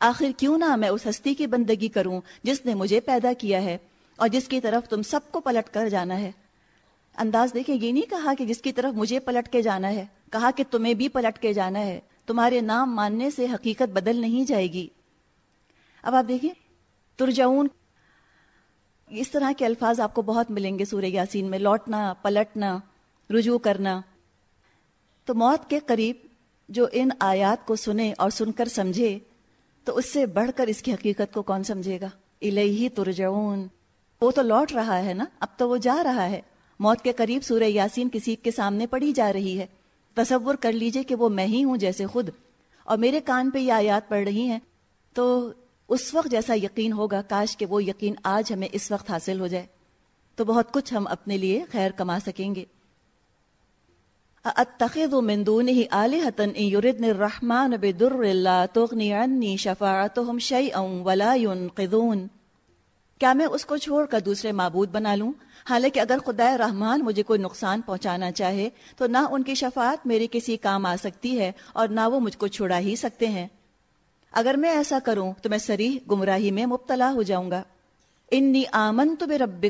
آخر کیوں نہ میں اس ہستی کی بندگی کروں جس نے مجھے پیدا کیا ہے اور جس کی طرف تم سب کو پلٹ کر جانا ہے۔ انداز دیکھیں، یہ نہیں کہا کہ جس کی طرف مجھے پلٹ کے جانا ہے، کہا کہ تمہیں بھی پلٹ کے جانا ہے۔ تمہارے نام ماننے سے حقیقت بدل نہیں جائے گی۔ اب آپ دیکھیں، ترجعون۔ اس طرح کے الفاظ آپ کو بہت ملیں گے سورہ یاسین میں، لوٹنا، پلٹنا، رجوع کرنا۔ تو موت کے قریب جو ان آیات کو سنے اور سن کر سمجھے، تو اس سے بڑھ کر اس کی حقیقت کو کون سمجھے گا؟ الہی ترجعون۔ وہ تو لوٹ رہا ہے نا، اب تو وہ جا رہا ہے۔ موت کے قریب سورہ یاسین کسی کے سامنے پڑھی جا رہی ہے۔ تصور کر لیجیے کہ وہ میں ہی ہوں جیسے خود، اور میرے کان پہ یہ آیات پڑھ رہی ہیں۔ تو اس وقت جیسا یقین ہوگا، کاش کہ وہ یقین آج ہمیں اس وقت حاصل ہو جائے۔ تو بہت کچھ ہم اپنے لیے خیر کما سکیں گے۔ اتخذ من دونه آلهة ان يردن الرحمن بدر لا تغني عني شفاعتهم شيئا ولا ينقذون۔ کیا میں اس کو چھوڑ کر دوسرے معبود بنا لوں؟ حالانکہ اگر خدا رحمان مجھے کوئی نقصان پہنچانا چاہے، تو نہ ان کی شفاعت میرے کسی کام آ سکتی ہے اور نہ وہ مجھ کو چھڑا ہی سکتے ہیں۔ اگر میں ایسا کروں، تو میں سریح گمراہی میں مبتلا ہو جاؤں گا۔ انی آمن تو بے رب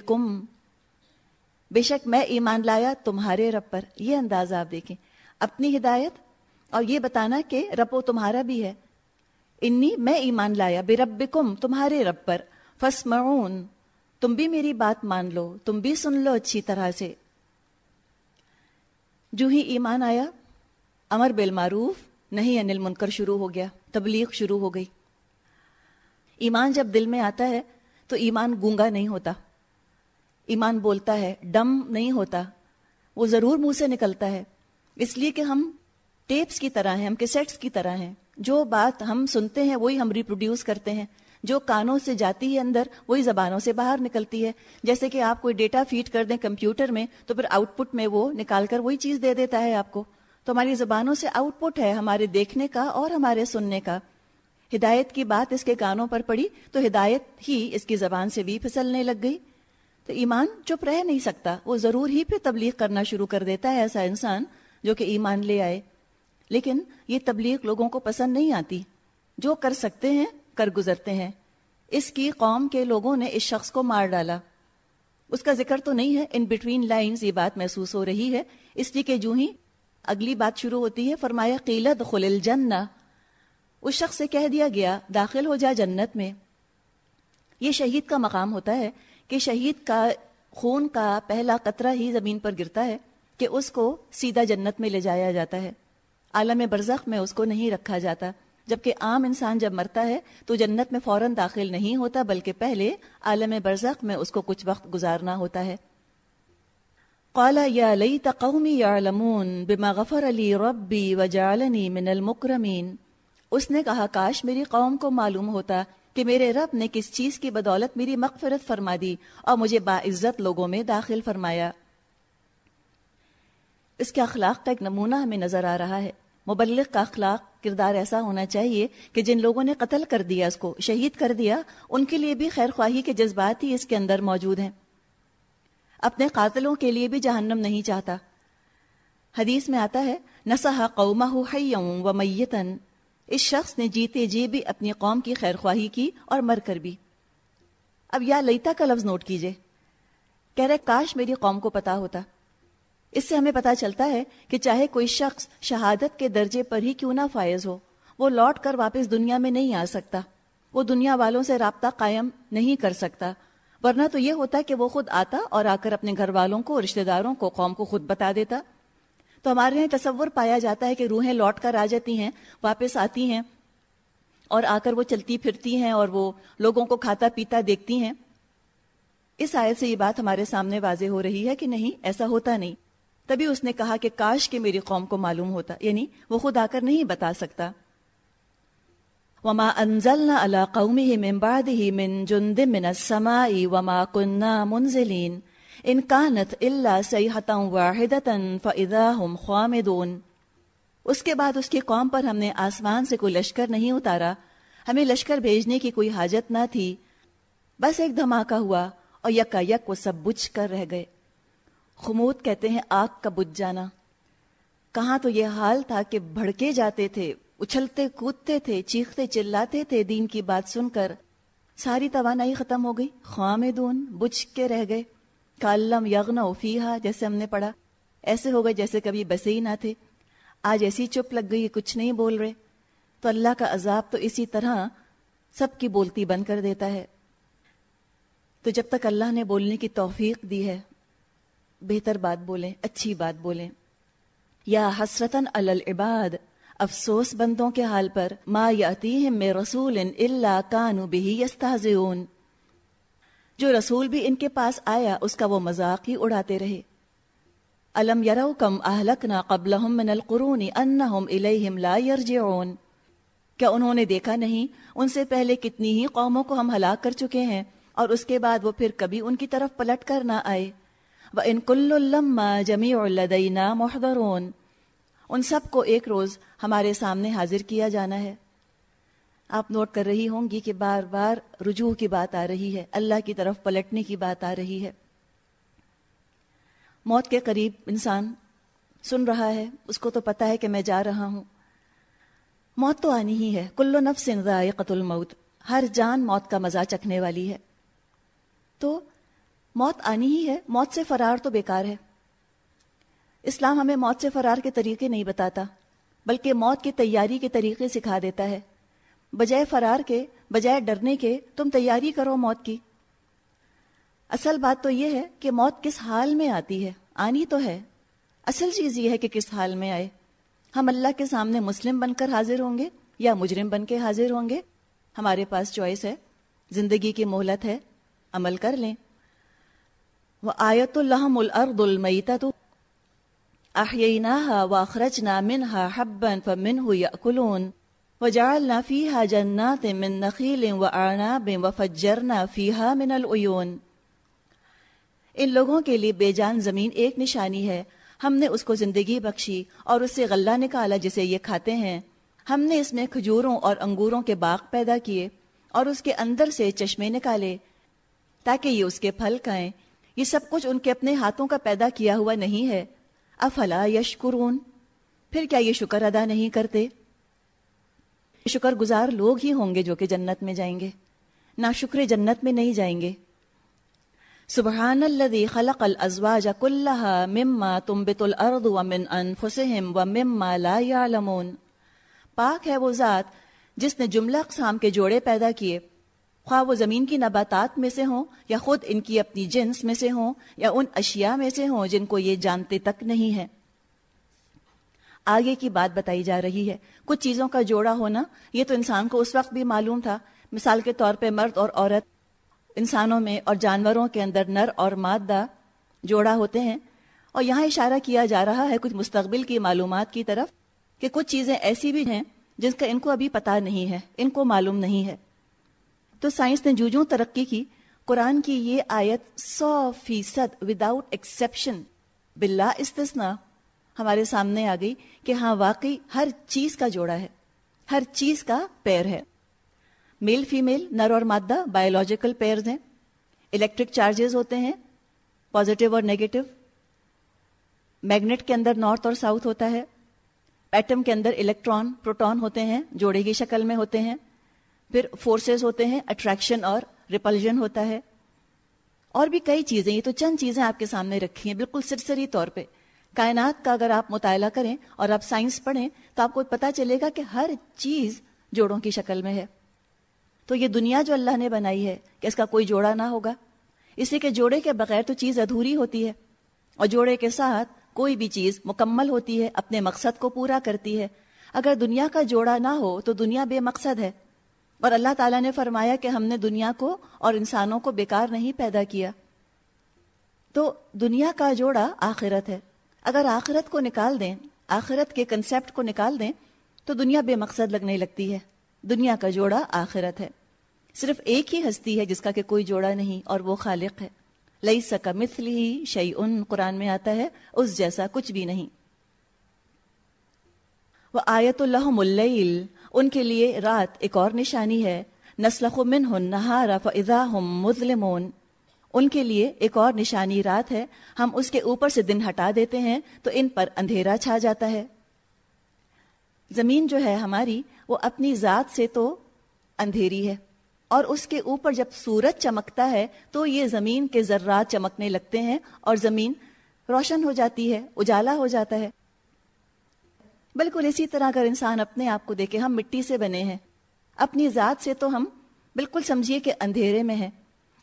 بے شک میں ایمان لایا تمہارے رب پر۔ یہ انداز آپ دیکھیں۔ اپنی ہدایت اور یہ بتانا کہ رب و تمہارا بھی ہے۔ انی میں ایمان لایا بے رب تمہارے رب پر۔ فسمعون، تم بھی میری بات مان لو، تم بھی سن لو اچھی طرح سے۔ جو ہی ایمان آیا، امر بالمعروف نہیں انل منکر شروع ہو گیا، تبلیغ شروع ہو گئی۔ ایمان جب دل میں آتا ہے، تو ایمان گونگا نہیں ہوتا۔ ایمان بولتا ہے، ڈم نہیں ہوتا۔ وہ ضرور منہ سے نکلتا ہے۔ اس لیے کہ ہم ٹیپس کی طرح ہیں، ہم کیسٹس کی طرح ہیں۔ جو بات ہم سنتے ہیں، وہی ہم ریپروڈیوس کرتے ہیں۔ جو کانوں سے جاتی ہے اندر، وہی زبانوں سے باہر نکلتی ہے۔ جیسے کہ آپ کوئی ڈیٹا فیڈ کر دیں کمپیوٹر میں، تو پھر آؤٹ پٹ میں وہ نکال کر وہی چیز دے دیتا ہے آپ کو۔ تو ہماری زبانوں سے آؤٹ پٹ ہے ہمارے دیکھنے کا اور ہمارے سننے کا۔ ہدایت کی بات اس کے کانوں پر پڑی تو ہدایت ہی اس کی زبان سے بھی پھسلنے لگ گئی۔ تو ایمان چپ رہ نہیں سکتا، وہ ضرور ہی پھر تبلیغ کرنا شروع کر دیتا ہے ایسا انسان جو کہ ایمان لے آئے۔ لیکن یہ تبلیغ لوگوں کو پسند نہیں آتی۔ جو کر سکتے ہیں کر گزرتے ہیں۔ اس کی قوم کے لوگوں نے اس شخص کو مار ڈالا۔ اس کا ذکر تو نہیں ہے، ان بٹوین لائنز یہ بات محسوس ہو رہی ہے۔ اس لیے کہ جو ہی اگلی بات شروع ہوتی ہے، فرمایا قیلت خل الجنہ۔ اس شخص سے کہہ دیا گیا، داخل ہو جا جنت میں۔ یہ شہید کا مقام ہوتا ہے کہ شہید کا خون کا پہلا قطرہ ہی زمین پر گرتا ہے کہ اس کو سیدھا جنت میں لے جایا جاتا ہے۔ عالم برزخ میں اس کو نہیں رکھا جاتا۔ جبکہ عام انسان جب مرتا ہے تو جنت میں فوراً داخل نہیں ہوتا، بلکہ پہلے عالم برزخ میں اس کو کچھ وقت گزارنا ہوتا ہے۔ قال، یا لیت قومی یعلمون بما غفر علی ربی وجعلنی من المکرمین۔ اس نے کہا، کاش میری قوم کو معلوم ہوتا کہ میرے رب نے کس چیز کی بدولت میری مغفرت فرما دی اور مجھے باعزت لوگوں میں داخل فرمایا۔ اس کے اخلاق کا ایک نمونہ ہمیں نظر آ رہا ہے۔ مبلغ کا اخلاق کردار ایسا ہونا چاہیے کہ جن لوگوں نے قتل کر دیا، اس کو شہید کر دیا، ان کے لیے بھی خیر خواہی کے جذبات ہی اس کے اندر موجود ہیں۔ اپنے قاتلوں کے لیے بھی جہنم نہیں چاہتا۔ حدیث میں آتا ہے نسح قومہ و میتن اس شخص نے جیتے جی بھی اپنی قوم کی خیر خواہی کی اور مر کر بھی۔ اب یا لیتا کا لفظ نوٹ کیجیے۔ کہہ رہے، کاش میری قوم کو پتا ہوتا۔ اس سے ہمیں پتا چلتا ہے کہ چاہے کوئی شخص شہادت کے درجے پر ہی کیوں نہ فائز ہو، وہ لوٹ کر واپس دنیا میں نہیں آ سکتا۔ وہ دنیا والوں سے رابطہ قائم نہیں کر سکتا۔ ورنہ تو یہ ہوتا کہ وہ خود آتا اور آ کر اپنے گھر والوں کو، رشتہ داروں کو، قوم کو خود بتا دیتا۔ تو ہمارے یہاں تصور پایا جاتا ہے کہ روحیں لوٹ کر آ جاتی ہیں، واپس آتی ہیں اور آ کر وہ چلتی پھرتی ہیں اور وہ لوگوں کو کھاتا پیتا دیکھتی ہیں۔ اس آیت سے یہ بات ہمارے سامنے واضح ہو رہی ہے کہ نہیں، ایسا ہوتا نہیں۔ تبھی اس نے کہا کہ کاش کے میری قوم کو معلوم ہوتا یعنی وہ خود آ کر نہیں بتا سکتا۔ وما انزلنا على قومه من بعده من جند من السماء وما كنا منزلين۔ ان كانت الا صيحه واحده فاذا هم خامدون۔ اس کے بعد اس کی قوم پر ہم نے آسمان سے کوئی لشکر نہیں اتارا۔ ہمیں لشکر بھیجنے کی کوئی حاجت نہ تھی۔ بس ایک دھماکہ ہوا اور یکا یک وہ سب بجھ کر رہ گئے۔ خمود کہتے ہیں، آگ کا بج جانا۔ کہاں تو یہ حال تھا کہ بھڑکے جاتے تھے، اچھلتے کودتے تھے، چیختے چلاتے تھے دین کی بات سن کر۔ ساری توانائی ختم ہو گئی۔ خواہ دون بجھ کے رہ گئے۔ کالم یغن فیحا جیسے ہم نے پڑھا۔ ایسے ہو گئے جیسے کبھی بسے ہی نہ تھے۔ آج ایسی چپ لگ گئی کچھ نہیں بول رہے۔ تو اللہ کا عذاب تو اسی طرح سب کی بولتی بند کر دیتا ہے۔ تو جب تک اللہ نے بولنے کی توفیق دی ہے بہتر بات بولیں، اچھی بات بولیں۔ یا حسرتن العباد، افسوس بندوں کے حال پر، ما یاتیہم میں رسول الا کانوا به یستہزئون۔ جو رسول بھی ان کے پاس آیا، اس کا وہ مذاق ہی اڑاتے رہے۔ الم یرو کم اہلکنا قبلہم من القرون انہم الیہم لا یرجعون۔ کیا انہوں نے دیکھا نہیں؟ ان سے پہلے کتنی ہی قوموں کو ہم ہلاک کر چکے ہیں، اور اس کے بعد وہ پھر کبھی ان کی طرف پلٹ کر نہ آئے۔ وہ ان کل جمی الدینہ محدرون ان سب کو ایک روز ہمارے سامنے حاضر کیا جانا ہے۔ آپ نوٹ کر رہی ہوں گی کہ بار بار رجوع کی بات آ رہی ہے۔ اللہ کی طرف پلٹنے کی بات آ رہی ہے۔ موت کے قریب انسان سن رہا ہے۔ اس کو تو پتا ہے کہ میں جا رہا ہوں۔ موت تو آنی ہی ہے۔ کلو نفس ذائقۃ الموت۔ ہر جان موت کا مزہ چکھنے والی ہے۔ تو موت آنی ہی ہے، موت سے فرار تو بیکار ہے۔ اسلام ہمیں موت سے فرار کے طریقے نہیں بتاتا، بلکہ موت کی تیاری کے طریقے سکھا دیتا ہے۔ بجائے فرار کے، بجائے ڈرنے کے، تم تیاری کرو موت کی۔ اصل بات تو یہ ہے کہ موت کس حال میں آتی ہے، آنی تو ہے۔ اصل چیز یہ ہے کہ کس حال میں آئے۔ ہم اللہ کے سامنے مسلم بن کر حاضر ہوں گے یا مجرم بن کے حاضر ہوں گے؟ ہمارے پاس چوائس ہے، زندگی کی مہلت ہے، عمل کر لیں۔ وہ آیت الحم الرد المعیتا تو احییناها واخرجنا منها حبا فمنه يأكلون. وجعلنا فيها جنات من نخيل وأعناب وفجرنا فيها من العيون. ان لوگوں کے لیے بے جان زمین ایک نشانی ہے. ہم نے اس کو زندگی بخشی اور اس سے غلہ نکالا جسے یہ کھاتے ہیں. ہم نے اس میں کھجوروں اور انگوروں کے باغ پیدا کیے اور اس کے اندر سے چشمے نکالے تاکہ یہ اس کے پھل کھائیں. یہ سب کچھ ان کے اپنے ہاتھوں کا پیدا کیا ہوا نہیں ہے۔ افلا یشکرون؟ پھر کیا یہ شکر ادا نہیں کرتے؟ شکر گزار لوگ ہی ہوں گے جو کہ جنت میں جائیں گے۔ نہ شکر جنت میں نہیں جائیں گے۔ سبحان الذي خلق الازواج كلها مما تنبت الارض ومن انفسهم ومما لا يعلمون پاک ہے وہ ذات جس نے جملہ اقسام کے جوڑے پیدا کیے۔ خواہ وہ زمین کی نباتات میں سے ہوں یا خود ان کی اپنی جنس میں سے ہوں یا ان اشیاء میں سے ہوں جن کو یہ جانتے تک نہیں ہے آگے کی بات بتائی جا رہی ہے۔ کچھ چیزوں کا جوڑا ہونا، یہ تو انسان کو اس وقت بھی معلوم تھا۔ مثال کے طور پہ مرد اور عورت انسانوں میں اور جانوروں کے اندر نر اور مادہ جوڑا ہوتے ہیں۔ اور یہاں اشارہ کیا جا رہا ہے کچھ مستقبل کی معلومات کی طرف کہ کچھ چیزیں ایسی بھی ہیں جس کا ان کو ابھی پتا نہیں ہے، ان کو معلوم نہیں ہے۔ تو سائنس نے جو ترقی کی، قرآن کی یہ آیت سو فیصد وداؤٹ ایکسپشن بلا استثنا ہمارے سامنے آ گئی کہ ہاں واقعی ہر چیز کا جوڑا ہے، ہر چیز کا پیر ہے۔ میل فیمیل نر اور مادہ بایولوجیکل پیئرز ہیں۔ الیکٹرک چارجز ہوتے ہیں پازیٹیو اور نیگیٹو میگنیٹ کے اندر نارتھ اور ساؤتھ ہوتا ہے۔ ایٹم کے اندر الیکٹران پروٹون ہوتے ہیں، جوڑے کی شکل میں ہوتے ہیں۔ پھر فورسز ہوتے ہیں اٹریکشن اور ریپلجن ہوتا ہے۔ اور بھی کئی چیزیں، یہ تو چند چیزیں آپ کے سامنے رکھی ہیں، بالکل سرسری طور پہ۔ کائنات کا اگر آپ مطالعہ کریں اور آپ سائنس پڑھیں، تو آپ کو پتا چلے گا کہ ہر چیز جوڑوں کی شکل میں ہے۔ تو یہ دنیا جو اللہ نے بنائی ہے کہ اس کا کوئی جوڑا نہ ہوگا؟ اسی کے جوڑے کے بغیر تو چیز ادھوری ہوتی ہے۔ اور جوڑے کے ساتھ کوئی بھی چیز مکمل ہوتی ہے، اپنے مقصد کو پورا کرتی ہے۔ اگر دنیا کا جوڑا نہ ہو، تو دنیا بے مقصد ہے۔ اور اللہ تعالیٰ نے فرمایا کہ ہم نے دنیا کو اور انسانوں کو بیکار نہیں پیدا کیا۔ تو دنیا کا جوڑا آخرت ہے۔ اگر آخرت کو نکال دیں، آخرت کے کنسپٹ کو نکال دیں، تو دنیا بے مقصد لگنے لگتی ہے۔ دنیا کا جوڑا آخرت ہے۔ صرف ایک ہی ہستی ہے جس کا کہ کوئی جوڑا نہیں اور وہ خالق ہے۔ لئی سکا مثل ہی شعی ان قرآن میں آتا ہے، اس جیسا کچھ بھی نہیں۔ وہ آیت اللہ ان کے لیے رات ایک اور نشانی ہے۔ نسل من ہن نہارا فضا ہم مظلمون۔ ان کے لیے ایک اور نشانی رات ہے۔ ہم اس کے اوپر سے دن ہٹا دیتے ہیں تو ان پر اندھیرا چھا جاتا ہے۔ زمین جو ہے ہماری، وہ اپنی ذات سے تو اندھیری ہے۔ اور اس کے اوپر جب سورج چمکتا ہے تو یہ زمین کے ذرات چمکنے لگتے ہیں اور زمین روشن ہو جاتی ہے، اجالا ہو جاتا ہے۔ بالکل اسی طرح اگر انسان اپنے آپ کو دیکھے، ہم مٹی سے بنے ہیں۔ اپنی ذات سے تو ہم بالکل سمجھیے کہ اندھیرے میں ہیں۔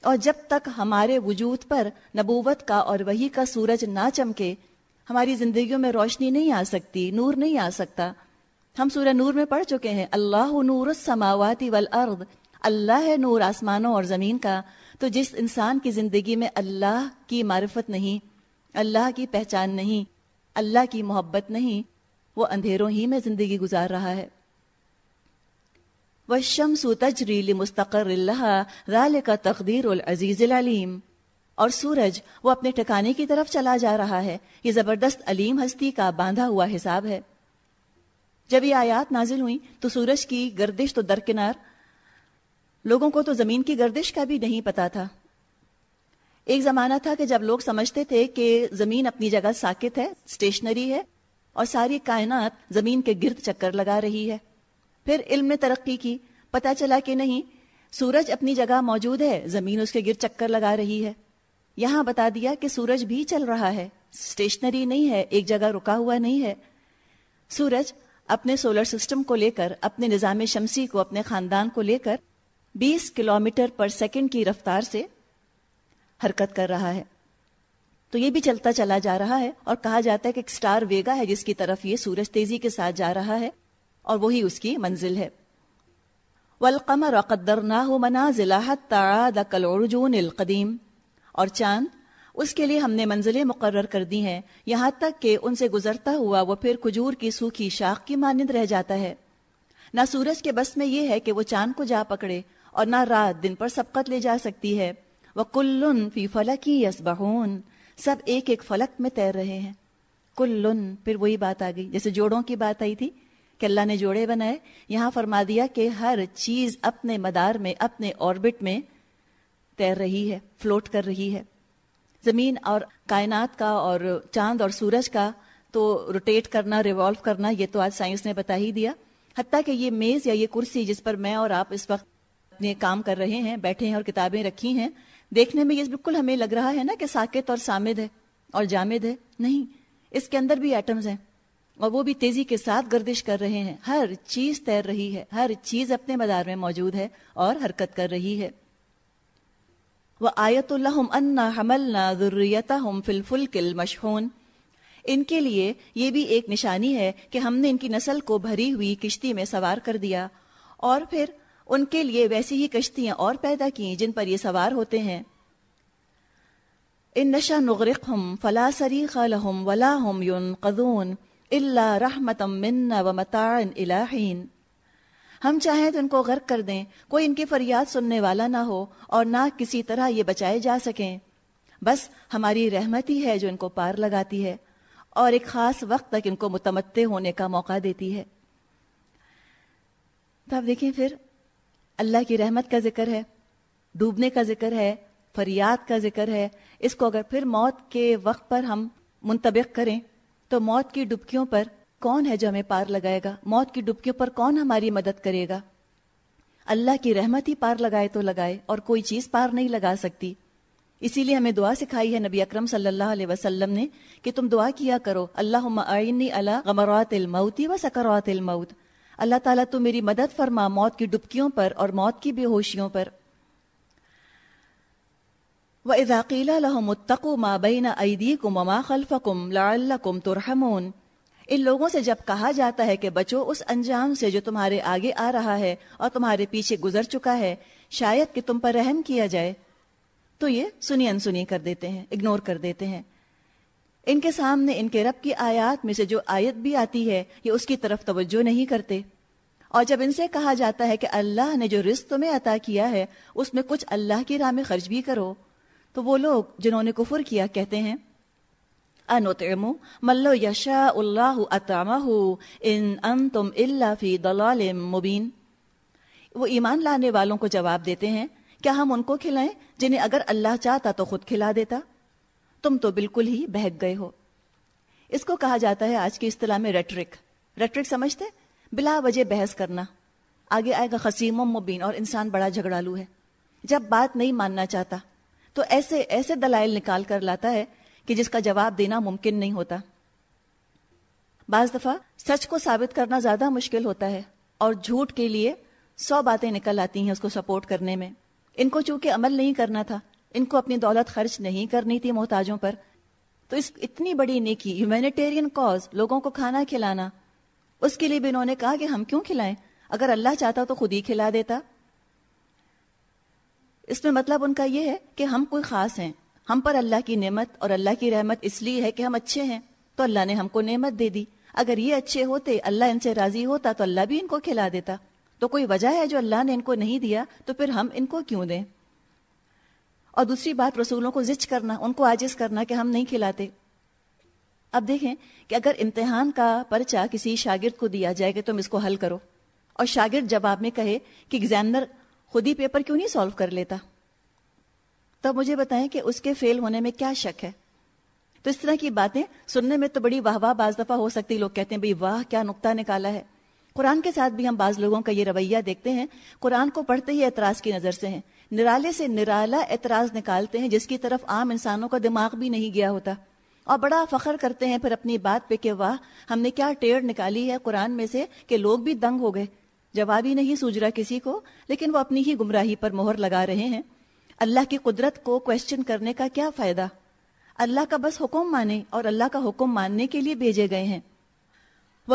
اور جب تک ہمارے وجود پر نبوت کا اور وہی کا سورج نہ چمکے، ہماری زندگیوں میں روشنی نہیں آ سکتی، نور نہیں آ سکتا۔ ہم سورہ نور میں پڑھ چکے ہیں، اللہ نور السماواتی والارض، اللہ ہے نور آسمانوں اور زمین کا۔ تو جس انسان کی زندگی میں اللہ کی معرفت نہیں، اللہ کی پہچان نہیں، اللہ کی محبت نہیں وہ اندھیروں ہی میں زندگی گزار رہا ہے۔ وشمس تجری مستقر اللہ رال کا تقدیر العزیز العلیم اور سورج وہ اپنے ٹھکانے کی طرف چلا جا رہا ہے۔ یہ زبردست علیم ہستی کا باندھا ہوا حساب ہے۔ جب یہ آیات نازل ہوئی تو سورج کی گردش تو درکنار۔ لوگوں کو تو زمین کی گردش کا بھی نہیں پتا تھا۔ ایک زمانہ تھا کہ جب لوگ سمجھتے تھے کہ زمین اپنی جگہ ساکت ہے اسٹیشنری ہے اور ساری کائنات زمین کے گرد چکر لگا رہی ہے۔ پھر علم نے ترقی کی۔ پتا چلا کہ نہیں، سورج اپنی جگہ موجود ہے، زمین اس کے گرد چکر لگا رہی ہے۔ یہاں بتا دیا کہ سورج بھی چل رہا ہے۔ اسٹیشنری نہیں ہے، ایک جگہ رکا ہوا نہیں ہے۔ سورج اپنے سولر سسٹم کو لے کر، اپنے نظام شمسی کو، اپنے خاندان کو لے کر بیس کلومیٹر پر سیکنڈ کی رفتار سے حرکت کر رہا ہے۔ تو یہ بھی چلتا چلا جا رہا ہے اور کہا جاتا ہے کہ ایک سٹار ویگا ہے جس کی طرف یہ سورج تیزی کے ساتھ جا رہا ہے اور وہی اس کی منزل ہے۔ والقمر قدرناه منازل حتى عاد كالعرجون القديم۔ اور چاند، اس کے لیے ہم نے منزلیں مقرر کر دی ہیں۔ یہاں تک کہ ان سے گزرتا ہوا وہ پھر کھجور کی سوکھی شاخ کی مانند رہ جاتا ہے۔ نہ سورج کے بس میں یہ ہے کہ وہ چاند کو جا پکڑے اور نہ رات دن پر سبقت لے جا سکتی ہے۔ وہ کلن فی فلکی سب ایک ایک فلک میں تیر رہے ہیں۔ کلن پھر وہی بات آ گئی۔ جیسے جوڑوں کی بات آئی تھی کہ اللہ نے جوڑے بنائے، یہاں فرما دیا کہ ہر چیز اپنے مدار میں، اپنے آربٹ میں تیر رہی ہے فلوٹ کر رہی ہے۔ زمین اور کائنات کا اور چاند اور سورج کا تو روٹیٹ کرنا ریوالو کرنا، یہ تو آج سائنس نے بتا ہی دیا۔ حتیٰ کہ یہ میز یا یہ کرسی جس پر میں اور آپ اس وقت اپنے کام کر رہے ہیں، بیٹھے ہیں اور کتابیں رکھی ہیں دیکھنے میں یہ بالکل ہمیں لگ رہا ہے نا کہ ساکت اور سامد ہے اور جامد ہے۔ نہیں، اس کے اندر بھی ایٹمز ہیں اور وہ بھی تیزی کے ساتھ گردش کر رہے ہیں۔ ہر چیز تیر رہی ہے، ہر چیز اپنے مدار میں موجود ہے اور حرکت کر رہی ہے۔ وہ آیت اللہ انا حمل نا ضروریت ہم فلفل کل مشہون ان کے لیے یہ بھی ایک نشانی ہے کہ ہم نے ان کی نسل کو بھری ہوئی کشتی میں سوار کر دیا اور پھر ان کے لیے ویسی ہی کشتیاں اور پیدا کی جن پر یہ سوار ہوتے ہیں۔ ان نشا نغرق ہم فلا سری خالحم ولا ہم یون قدون اللہ رحمتم و متعن الہین ہم چاہیں تو ان کو غرق کر دیں، کوئی ان کی فریاد سننے والا نہ ہو اور نہ کسی طرح یہ بچائے جا سکیں۔ بس ہماری رحمت ہی ہے جو ان کو پار لگاتی ہے اور ایک خاص وقت تک ان کو متمدع ہونے کا موقع دیتی ہے۔ تو آپ دیکھیں پھر۔ اللہ کی رحمت کا ذکر ہے، ڈوبنے کا ذکر ہے، فریاد کا ذکر ہے۔ اس کو اگر پھر موت کے وقت پر ہم منتبق کریں تو موت کی ڈبکیوں پر کون ہے جو ہمیں پار لگائے گا؟ موت کی ڈبکیوں پر کون ہماری مدد کرے گا؟ اللہ کی رحمت ہی پار لگائے تو لگائے اور کوئی چیز پار نہیں لگا سکتی۔ اسی لیے ہمیں دعا سکھائی ہے نبی اکرم صلی اللہ علیہ وسلم نے کہ تم دعا کیا کرو۔ اللہ اللہ غمرات الموتی و سکرات الموت۔ اللہ تعالیٰ تو میری مدد فرما موت کی ڈبکیوں پر اور موت کی بے ہوشیوں پر۔ وَإِذَا قِيلَ لَهُمُ اتَّقُوا مَا بَيْنَ أَيْدِيكُمْ وَمَا خَلْفَكُمْ لَعَلَّكُمْ تُرْحَمُونَ۔ ان لوگوں سے جب کہا جاتا ہے کہ بچو اس انجام سے جو تمہارے آگے آ رہا ہے اور تمہارے پیچھے گزر چکا ہے، شاید کہ تم پر رحم کیا جائے۔ تو یہ سنی انسنی کر دیتے ہیں، اگنور کر دیتے ہیں۔ ان کے سامنے، ان کے رب کی آیات میں سے جو آیت بھی آتی ہے، یہ اس کی طرف توجہ نہیں کرتے۔ اور جب ان سے کہا جاتا ہے کہ اللہ نے جو رزق تمہیں عطا کیا ہے، اس میں کچھ اللہ کی راہ میں خرچ بھی کرو، تو وہ لوگ جنہوں نے کفر کیا کہتے ہیں انتعمو ملو یشا اللہ ان انتم الا فی ضلال مبین وہ ایمان لانے والوں کو جواب دیتے ہیں، کیا ہم ان کو کھلائیں جنہیں اگر اللہ چاہتا تو خود کھلا دیتا؟ تم تو بالکل ہی بہک گئے ہو۔ اس کو کہا جاتا ہے آج کی اصطلاح میں ریٹرک ریٹرک سمجھتے؟ بلا وجہ بحث کرنا۔ آگے آئے گا خسیم و مبین اور انسان بڑا جھگڑالو ہے۔ جب بات نہیں ماننا چاہتا، تو ایسے ایسے دلائل نکال کر لاتا ہے کہ جس کا جواب دینا ممکن نہیں ہوتا۔ بعض دفعہ سچ کو ثابت کرنا زیادہ مشکل ہوتا ہے اور جھوٹ کے لیے سو باتیں نکل آتی ہیں اس کو سپورٹ کرنے میں۔ ان کو چونکہ عمل نہیں کرنا تھا ان کو اپنی دولت خرچ نہیں کرنی تھی محتاجوں پر۔ تو اس اتنی بڑی نیکی ہیومینیٹیرین کاز لوگوں کو کھانا کھلانا، اس کے لیے بھی انہوں نے کہا کہ ہم کیوں کھلائیں؟ اگر اللہ چاہتا تو خود ہی کھلا دیتا۔ اس میں مطلب ان کا یہ ہے کہ ہم کوئی خاص ہیں۔ ہم پر اللہ کی نعمت اور اللہ کی رحمت اس لیے ہے کہ ہم اچھے ہیں۔ تو اللہ نے ہم کو نعمت دے دی۔ اگر یہ اچھے ہوتے، اللہ ان سے راضی ہوتا، تو اللہ بھی ان کو کھلا دیتا۔ تو کوئی وجہ ہے جو اللہ نے ان کو نہیں دیا؟ تو پھر ہم ان کو کیوں دیں؟ اور دوسری بات رسولوں کو زچ کرنا، ان کو آجز کرنا کہ ہم نہیں کھلاتے۔ اب دیکھیں کہ اگر امتحان کا پرچہ کسی شاگرد کو دیا جائے کہ تم اس کو حل کرو، اور شاگرد جواب میں کہے کہ ایگزامنر خود ہی پیپر کیوں نہیں سالو کر لیتا؟ تب مجھے بتائیں کہ اس کے فیل ہونے میں کیا شک ہے۔ تو اس طرح کی باتیں سننے میں تو بڑی واہ واہ بعض دفعہ ہو سکتی، لوگ کہتے ہیں بھائی واہ، کیا نقطہ نکالا ہے۔ قرآن کے ساتھ بھی ہم بعض لوگوں کا یہ رویہ دیکھتے ہیں، قرآن کو پڑھتے ہی اعتراض کی نظر سے ہیں۔ نرالے سے نرالا اعتراض نکالتے ہیں، جس کی طرف عام انسانوں کا دماغ بھی نہیں گیا ہوتا۔ اور بڑا فخر کرتے ہیں پھر اپنی بات پہ کہ واہ، ہم نے کیا ٹیڑھ نکالی ہے قرآن میں سے کہ لوگ بھی دنگ ہو گئے۔ جواب ہی نہیں سوج رہا کسی کو، لیکن وہ اپنی ہی گمراہی پر مہر لگا رہے ہیں۔ اللہ کی قدرت کو کوشچن کرنے کا کیا فائدہ؟ اللہ کا بس حکم مانے اور اللہ کا حکم ماننے کے لیے بھیجے گئے ہیں۔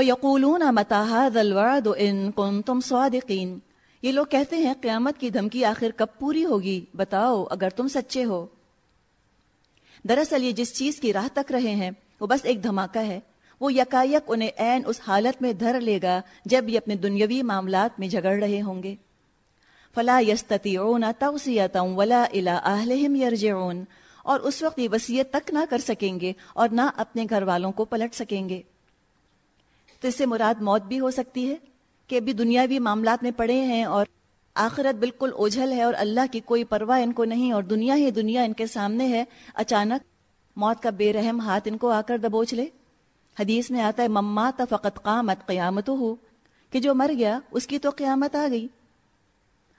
یقولون متاحد الوعد ان کنتم صادقین یہ لوگ کہتے ہیں قیامت کی دھمکی آخر کب پوری ہوگی؟ بتاؤ، اگر تم سچے ہو۔ دراصل یہ جس چیز کی راہ تک رہے ہیں، وہ بس ایک دھماکہ ہے۔ وہ یکایک انہیں عین اس حالت میں دھر لے گا جب یہ اپنے دنیاوی معاملات میں جھگڑ رہے ہوں گے۔ فلا یستطیعون توسیتا ولا الى اہلہم یرجعون اور اس وقت یہ وسیعت تک نہ کر سکیں گے اور نہ اپنے گھر والوں کو پلٹ سکیں گے۔ تو اس سے مراد موت بھی ہو سکتی ہے کہ ابھی دنیاوی معاملات میں پڑے ہیں اور آخرت بالکل اوجھل ہے اور اللہ کی کوئی پرواہ ان کو نہیں اور دنیا ہی دنیا ان کے سامنے ہے۔ اچانک موت کا بے رحم ہاتھ ان کو آ کر دبوچ لے۔ حدیث میں آتا ہے مما فقط قامت قیامت ہو کہ جو مر گیا، اس کی تو قیامت آ گئی۔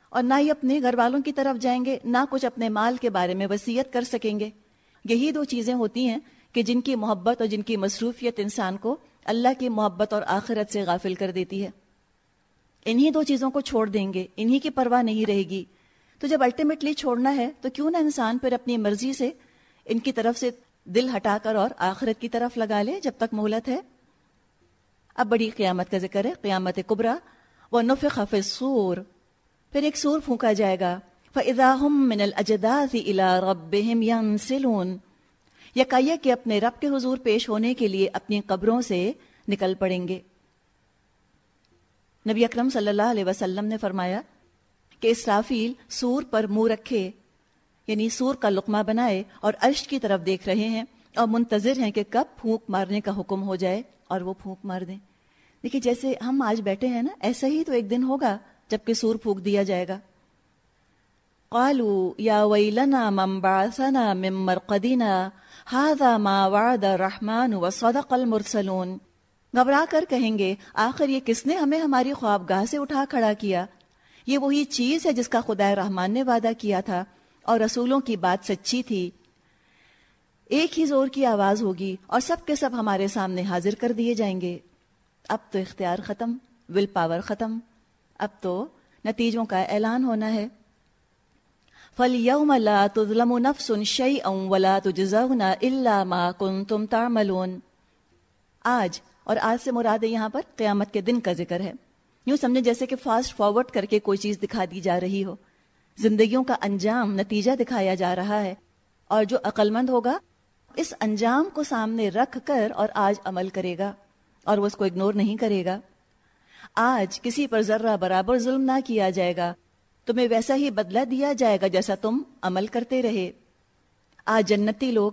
اور نہ ہی اپنے گھر والوں کی طرف جائیں گے، نہ کچھ اپنے مال کے بارے میں وسیعت کر سکیں گے۔ یہی دو چیزیں ہوتی ہیں کہ جن کی محبت اور جن کی مصروفیت انسان کو اللہ کی محبت اور آخرت سے غافل کر دیتی ہے۔ انہی دو چیزوں کو چھوڑ دیں گے، انہی کی پرواہ نہیں رہے گی۔ تو جب الٹیمیٹلی چھوڑنا ہے، تو کیوں نہ انسان پھر اپنی مرضی سے ان کی طرف سے دل ہٹا کر اور آخرت کی طرف لگا لے جب تک مہلت ہے۔ اب بڑی قیامت کا ذکر ہے، قیامت کبرا۔ وہ نف خف سور پھر ایک سور پھونکا جائے گا۔ فَإِذَا مِنَ الْأَجْدَاثِ إِلَىٰ رَبِّهِمْ يَنْسِلُونَ۔ یہ کہ اپنے رب کے حضور پیش ہونے کے لیے اپنی قبروں سے نکل پڑیں گے۔ نبی اکرم صلی اللہ علیہ وسلم نے فرمایا کہ اسرافیل سور پر منہ رکھے یعنی سور کا لقمہ بنائے اور عرش کی طرف دیکھ رہے ہیں اور منتظر ہیں کہ کب پھونک مارنے کا حکم ہو جائے اور وہ پھونک مار دیں۔ دیکھیے جیسے ہم آج بیٹھے ہیں نا، ایسا ہی تو ایک دن ہوگا جبکہ سور پھونک دیا جائے گا۔ قالوا یا ویلنا من بعثنا من مرقدنا هذا ما وعد الرحمن وصدق المرسلون. گھبرا کر کہیں گے، آخر یہ کس نے ہمیں ہماری خوابگاہ سے اٹھا کھڑا کیا؟ یہ وہی چیز ہے جس کا خدا رحمان نے وعدہ کیا تھا اور رسولوں کی بات سچی تھی۔ ایک ہی زور کی آواز ہوگی اور سب کے سب ہمارے سامنے حاضر کر دیے جائیں گے۔ اب تو اختیار ختم ول پاور ختم۔ اب تو نتیجوں کا اعلان ہونا ہے۔ فَلْيَوْمَ لَا تُظْلَمُ نَفْسٌ شَيْئًا وَلَا تُجْزَوْنَ إِلَّا مَا كُنْتُمْ تَعْمَلُونَ۔ آج اور آج سے مراد یہاں پر قیامت کے دن کا ذکر ہے۔ یوں سمجھے جیسے کہ فاسٹ فارورڈ کر کے کوئی چیز دکھا دی جا رہی ہو۔ زندگیوں کا انجام نتیجہ دکھایا جا رہا ہے۔ اور جو عقل مند ہوگا، اس انجام کو سامنے رکھ کر اور آج عمل کرے گا۔ اور وہ اس کو اگنور نہیں کرے گا۔ آج کسی پر ذرہ برابر ظلم نہ کیا جائے گا۔ تمہیں ویسا ہی بدلہ دیا جائے گا جیسا تم عمل کرتے رہے۔ آج جنتی لوگ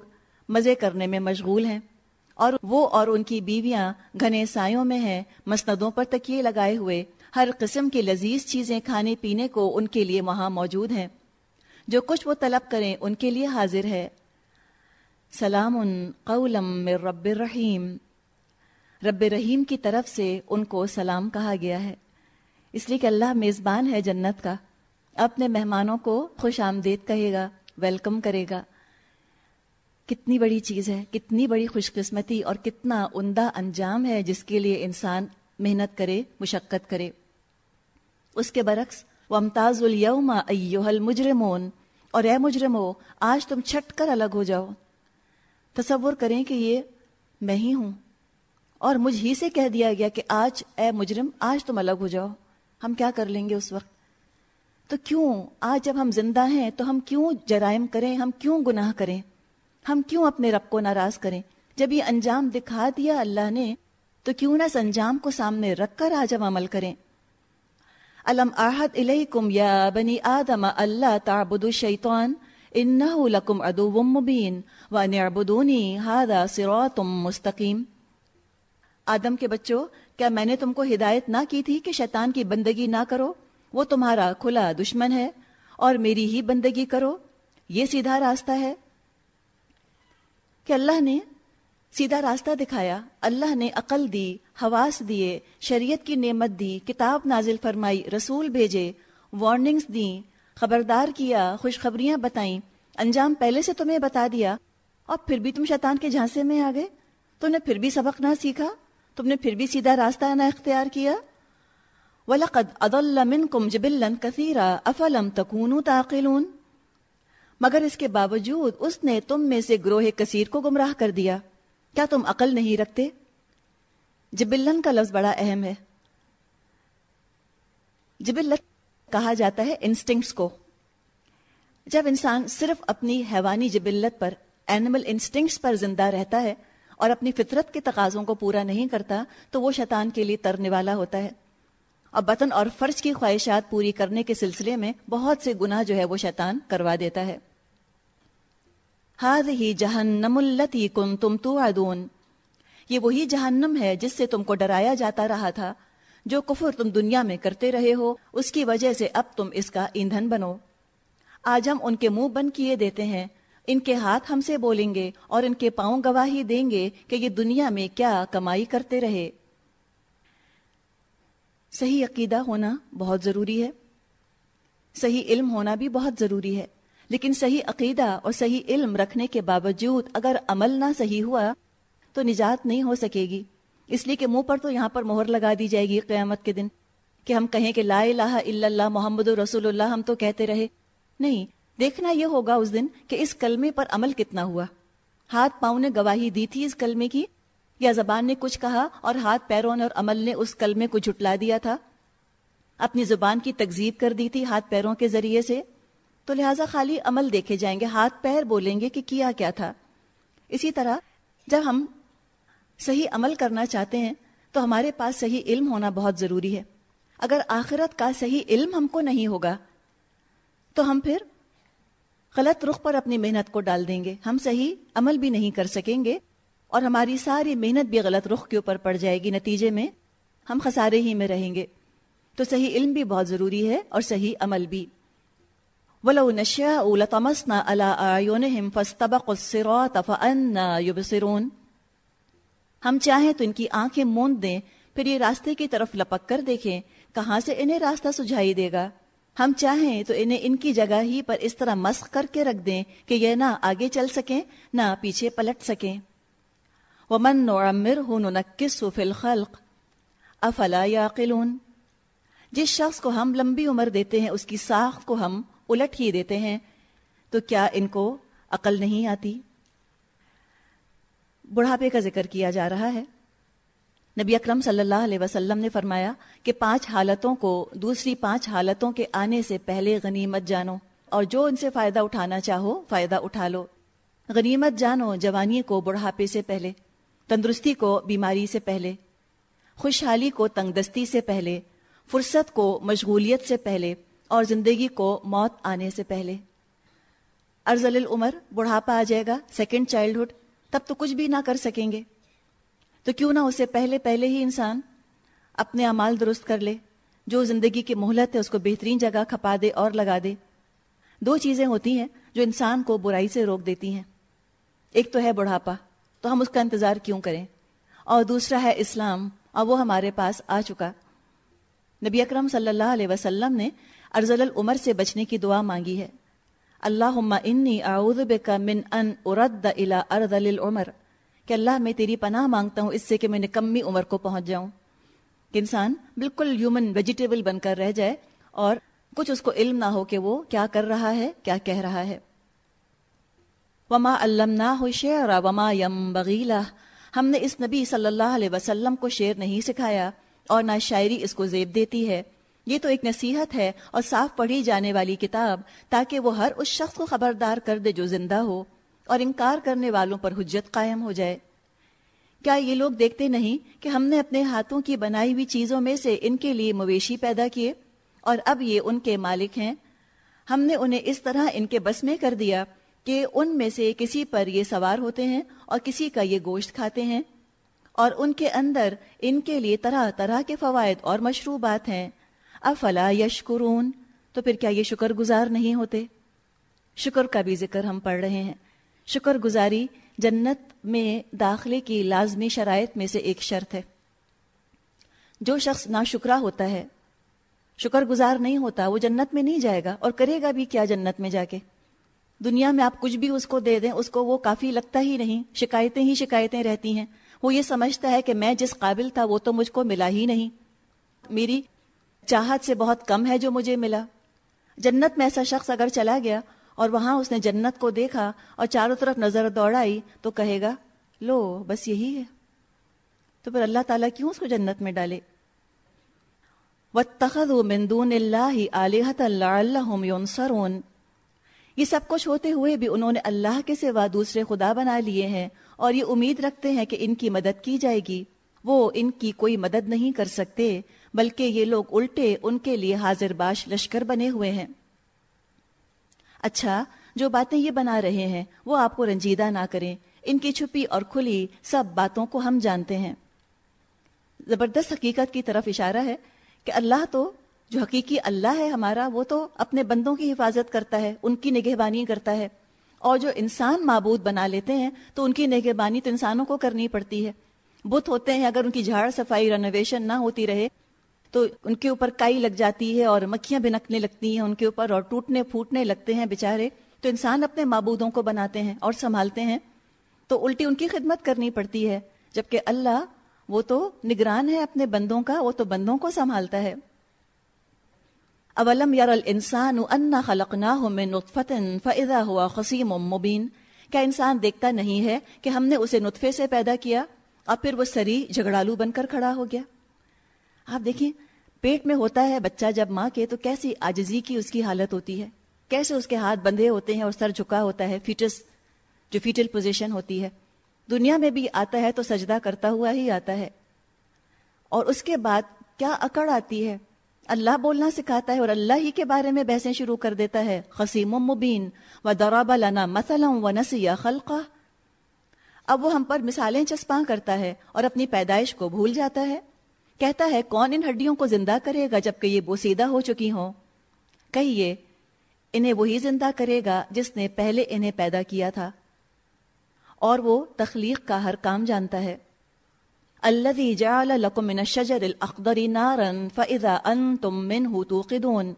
مزے کرنے میں مشغول ہیں اور وہ اور ان کی بیویاں گھنے سایوں میں ہیں، مسندوں پر تکیے لگائے ہوئے۔ ہر قسم کی لذیذ چیزیں کھانے پینے کو ان کے لیے وہاں موجود ہیں۔ جو کچھ وہ طلب کریں ان کے لیے حاضر ہے۔ سلام قولم من رب الرحیم۔ رب رحیم کی طرف سے ان کو سلام کہا گیا ہے۔ اس لیے کہ اللہ میزبان ہے جنت کا۔ اپنے مہمانوں کو خوش آمدید کہے گا ویلکم کرے گا۔ کتنی بڑی چیز ہے، کتنی بڑی خوش قسمتی اور کتنا عمدہ انجام ہے جس کے لیے انسان محنت کرے، مشقت کرے۔ اس کے برعکس وہ امتاز الوم المجرمون۔ اور اے مجرمو، آج تم چھٹ کر الگ ہو جاؤ۔ تصور کریں کہ یہ میں ہی ہوں۔ اور مجھ ہی سے کہہ دیا گیا کہ آج اے مجرم، آج تم الگ ہو جاؤ۔ ہم کیا کر لیں گے اس وقت؟ تو کیوں آج جب ہم زندہ ہیں تو ہم کیوں جرائم کریں؟ ہم کیوں گناہ کریں؟ ہم کیوں اپنے رب کو ناراض کریں؟ جب یہ انجام دکھا دیا اللہ نے، تو کیوں نہ اس انجام کو سامنے رکھ کر آج ہم عمل کریں؟ علم آحد الیکم یا بنی آدم اللہ تعبدوا الشیطان انہو لکم عدو مبین وان اعبدونی هذا صراط مستقیم۔ آدم کے بچوں، کیا میں نے تم کو ہدایت نہ کی تھی کہ شیطان کی بندگی نہ کرو؟ وہ تمہارا کھلا دشمن ہے اور میری ہی بندگی کرو، یہ سیدھا راستہ ہے۔ کہ اللہ نے سیدھا راستہ دکھایا، اللہ نے عقل دی، حواس دیے، شریعت کی نعمت دی، کتاب نازل فرمائی، رسول بھیجے وارننگز دیں خبردار کیا، خوشخبریاں بتائیں، انجام پہلے سے تمہیں بتا دیا، اور پھر بھی تم شیطان کے جھانسے میں آ گئے تم نے پھر بھی سبق نہ سیکھا؟ تم نے پھر بھی سیدھا راستہ نہ اختیار کیا؟ وَلَقَدْ أَضَلَّ مِنْكُمْ جِبِلًّا كَثِيرًا، أَفَلَمْ تَكُونُوا تَعْقِلُونَ؟ مگر اس کے باوجود اس نے تم میں سے گروہ کثیر کو گمراہ کر دیا۔ کیا تم عقل نہیں رکھتے؟ جبلن کا لفظ بڑا اہم ہے۔ جبلت کہا جاتا ہے انسٹنگس کو۔ جب انسان صرف اپنی حیوانی جبلت پر اینیمل انسٹنگس پر زندہ رہتا ہے اور اپنی فطرت کے تقاضوں کو پورا نہیں کرتا، تو وہ شیطان کے لیے ترنے والا ہوتا ہے۔ اور بطن اور فرض کی خواہشات پوری کرنے کے سلسلے میں بہت سے گناہ جو ہے وہ شیطان کروا دیتا ہے۔ ہاد ہی جہنم التی کن تم تو یہ وہی جہنم ہے جس سے تم کو ڈرایا جاتا رہا تھا، جو کفر تم دنیا میں کرتے رہے ہو، اس کی وجہ سے اب تم اس کا ایندھن بنو۔ آج ہم ان کے منہ بند کیے دیتے ہیں، ان کے ہاتھ ہم سے بولیں گے اور ان کے پاؤں گواہی دیں گے کہ یہ دنیا میں کیا کمائی کرتے رہے۔ صحیح عقیدہ ہونا بہت ضروری ہے۔ صحیح علم ہونا بھی بہت ضروری ہے۔ لیکن صحیح عقیدہ اور صحیح علم رکھنے کے باوجود اگر عمل نہ صحیح ہوا تو نجات نہیں ہو سکے گی۔ اس لیے کہ منہ پر تو یہاں پر مہر لگا دی جائے گی قیامت کے دن کہ ہم کہیں کہ لا الہ الا اللہ محمد رسول اللہ ہم تو کہتے رہے۔ نہیں، دیکھنا یہ ہوگا اس دن کہ اس کلمے پر عمل کتنا ہوا۔ ہاتھ پاؤں نے گواہی دی تھی اس کلمے کی۔ یا زبان نے کچھ کہا اور ہاتھ پیروں نے اور عمل نے اس کلمے کو جھٹلا دیا تھا؟ اپنی زبان کی تکزیب کر دی تھی ہاتھ پیروں کے ذریعے سے؟ تو لہٰذا خالی عمل دیکھے جائیں گے، ہاتھ پیر بولیں گے کہ کیا کیا تھا۔ اسی طرح جب ہم صحیح عمل کرنا چاہتے ہیں، تو ہمارے پاس صحیح علم ہونا بہت ضروری ہے۔ اگر آخرت کا صحیح علم ہم کو نہیں ہوگا، تو ہم پھر غلط رخ پر اپنی محنت کو ڈال دیں گے۔ ہم صحیح عمل بھی نہیں کر سکیں گے۔ اور ہماری ساری محنت بھی غلط رخ کے اوپر پڑ جائے گی نتیجے میں ہم خسارے ہی میں رہیں گے۔ تو صحیح علم بھی بہت ضروری ہے اور صحیح عمل بھی۔ ولو نشاء لطمسنا على اعينهم فاستبقوا الصراط فانا يبصرون۔ ہم چاہیں تو ان کی آنکھیں موند دیں، پھر یہ راستے کی طرف لپک کر دیکھیں، کہاں سے انہیں راستہ سجھائی دے گا؟ ہم چاہیں تو انہیں ان کی جگہ ہی پر اس طرح مسخ کر کے رکھ دیں کہ یہ نہ آگے چل سکیں، نہ پیچھے پلٹ سکیں۔ ومن نعمره ننكسه في الخلق افلا يعقلون جس شخص کو ہم لمبی عمر دیتے ہیں، اس کی ساخت کو ہم الٹ ہی دیتے ہیں، تو کیا ان کو عقل نہیں آتی؟ بڑھاپے کا ذکر کیا جا رہا ہے۔ نبی اکرم صلی اللہ علیہ وسلم نے فرمایا کہ پانچ حالتوں کو، دوسری پانچ حالتوں کے آنے سے پہلے غنیمت جانو اور جو ان سے فائدہ اٹھانا چاہو، فائدہ اٹھا لو۔ غنیمت جانو جوانی کو بڑھاپے سے پہلے۔ تندرستی کو بیماری سے پہلے، خوشحالی کو تنگ دستی سے پہلے، فرصت کو مشغولیت سے پہلے اور زندگی کو موت آنے سے پہلے۔ ارزل العمر، بڑھاپا آ جائے گا سیکنڈ چائلڈہڈ تب تو کچھ بھی نہ کر سکیں گے۔ تو کیوں نہ اسے پہلے پہلے ہی انسان اپنے اعمال درست کر لے، جو زندگی کی مہلت ہے اس کو بہترین جگہ کھپا دے اور لگا دے۔ دو چیزیں ہوتی ہیں جو انسان کو برائی سے روک دیتی ہیں۔ ایک تو ہے بڑھاپا۔ تو ہم اس کا انتظار کیوں کریں؟ اور دوسرا ہے اسلام، اور وہ ہمارے پاس آ چکا۔ نبی اکرم صلی اللہ علیہ وسلم نے ارزل العمر سے بچنے کی دعا مانگی ہے۔ اللہ انی اعوذ بکا من ان ارد الى ارذل العمر۔ کہ اللہ میں تیری پناہ مانگتا ہوں، اس سے کہ میں نکمی عمر کو پہنچ جاؤں۔ کہ انسان بالکل ہیومن ویجیٹیبل بن کر رہ جائے اور کچھ اس کو علم نہ ہو کہ وہ کیا کر رہا ہے، کیا کہہ رہا ہے۔ وما علمناه الشعر وما ينبغي له۔ ہم نے اس نبی صلی اللہ علیہ وسلم کو شعر نہیں سکھایا اور نہ شاعری اس کو زیب دیتی ہے۔ یہ تو ایک نصیحت ہے اور صاف پڑھی جانے والی کتاب تاکہ وہ ہر اس شخص کو خبردار کر دے جو زندہ ہو اور انکار کرنے والوں پر حجت قائم ہو جائے۔ کیا یہ لوگ دیکھتے نہیں کہ ہم نے اپنے ہاتھوں کی بنائی ہوئی چیزوں میں سے ان کے لیے مویشی پیدا کیے؟ اور اب یہ ان کے مالک ہیں۔ ہم نے انہیں اس طرح ان کے بس میں کر دیا۔ کہ ان میں سے کسی پر یہ سوار ہوتے ہیں اور کسی کا یہ گوشت کھاتے ہیں اور ان کے اندر ان کے لیے طرح طرح کے فوائد اور مشروبات ہیں۔ افلا یشکرون؟ تو پھر کیا یہ شکر گزار نہیں ہوتے؟ شکر کا بھی ذکر ہم پڑھ رہے ہیں۔ شکر گزاری جنت میں داخلے کی لازمی شرائط میں سے ایک شرط ہے۔ جو شخص نا شکرا ہوتا ہے، شکر گزار نہیں ہوتا، وہ جنت میں نہیں جائے گا اور کرے گا بھی کیا جنت میں جا کے؟ دنیا میں آپ کچھ بھی اس کو دے دیں، اس کو وہ کافی لگتا ہی نہیں، شکایتیں ہی شکایتیں رہتی ہیں۔ وہ یہ سمجھتا ہے کہ میں جس قابل تھا وہ تو مجھ کو ملا ہی نہیں۔ میری چاہت سے بہت کم ہے جو مجھے ملا۔ جنت میں ایسا شخص اگر چلا گیا اور وہاں اس نے جنت کو دیکھا اور چاروں طرف نظر دوڑائی تو کہے گا، لو، بس یہی ہے۔ تو پھر اللہ تعالیٰ کیوں اس کو جنت میں ڈالے؟ مندون اللہ اللہ یہ سب کچھ ہوتے ہوئے بھی انہوں نے اللہ کے سوا دوسرے خدا بنا لیے ہیں اور یہ امید رکھتے ہیں کہ ان کی مدد کی جائے گی۔ وہ ان کی کوئی مدد نہیں کر سکتے، بلکہ یہ لوگ الٹے ان کے لیے حاضر باش لشکر بنے ہوئے ہیں۔ اچھا جو باتیں یہ بنا رہے ہیں، وہ آپ کو رنجیدہ نہ کریں۔ ان کی چھپی اور کھلی سب باتوں کو ہم جانتے ہیں۔ زبردست حقیقت کی طرف اشارہ ہے کہ اللہ تو جو حقیقی اللہ ہے ہمارا، وہ تو اپنے بندوں کی حفاظت کرتا ہے، ان کی نگہبانی کرتا ہے۔ اور جو انسان معبود بنا لیتے ہیں، تو ان کی نگہبانی تو انسانوں کو کرنی پڑتی ہے۔ بت ہوتے ہیں، اگر ان کی جھاڑ صفائی رنویشن نہ ہوتی رہے، تو ان کے اوپر کائی لگ جاتی ہے اور مکھیاں بنکنے لگتی ہیں ان کے اوپر اور ٹوٹنے پھوٹنے لگتے ہیں بےچارے تو انسان اپنے معبودوں کو بناتے ہیں اور سنبھالتے ہیں۔ تو الٹی ان کی خدمت کرنی پڑتی ہے۔ جبکہ اللہ، وہ تو نگران ہے اپنے بندوں کا، وہ تو بندوں کو سنبھالتا ہے۔ اولم یار الانسان انا خلقناہ من نطفت فاذا ہوا خسیم مبین کیا انسان دیکھتا نہیں ہے کہ ہم نے اسے نطفے سے پیدا کیا اور پھر وہ سری جھگڑالو بن کر کھڑا ہو گیا؟ آپ دیکھیں، پیٹ میں ہوتا ہے بچہ جب ماں کے تو کیسی آجزی کی اس کی حالت ہوتی ہے؟ کیسے اس کے ہاتھ بندھے ہوتے ہیں اور سر جھکا ہوتا ہے؟ فیٹس، جو فیٹل پوزیشن ہوتی ہے۔ دنیا میں بھی آتا ہے تو سجدہ کرتا ہوا ہی آتا ہے۔ اور اس کے بعد کیا اکڑ آتی ہے؟ اللہ بولنا سکھاتا ہے اور اللہ ہی کے بارے میں بحثیں شروع کر دیتا ہے۔ خسیم و مبین و دراب لنا مسلم و خلقہ۔ اب وہ ہم پر مثالیں چسپاں کرتا ہے اور اپنی پیدائش کو بھول جاتا ہے۔ کہتا ہے، کون ان ہڈیوں کو زندہ کرے گا جبکہ یہ بوسیدہ ہو چکی ہوں؟ کہیے، انہیں وہی زندہ کرے گا جس نے پہلے انہیں پیدا کیا تھا۔ اور وہ تخلیق کا ہر کام جانتا ہے۔ الذي جعل لكم من الشجر الاخضر نارا فاذا انتم منه توقدون.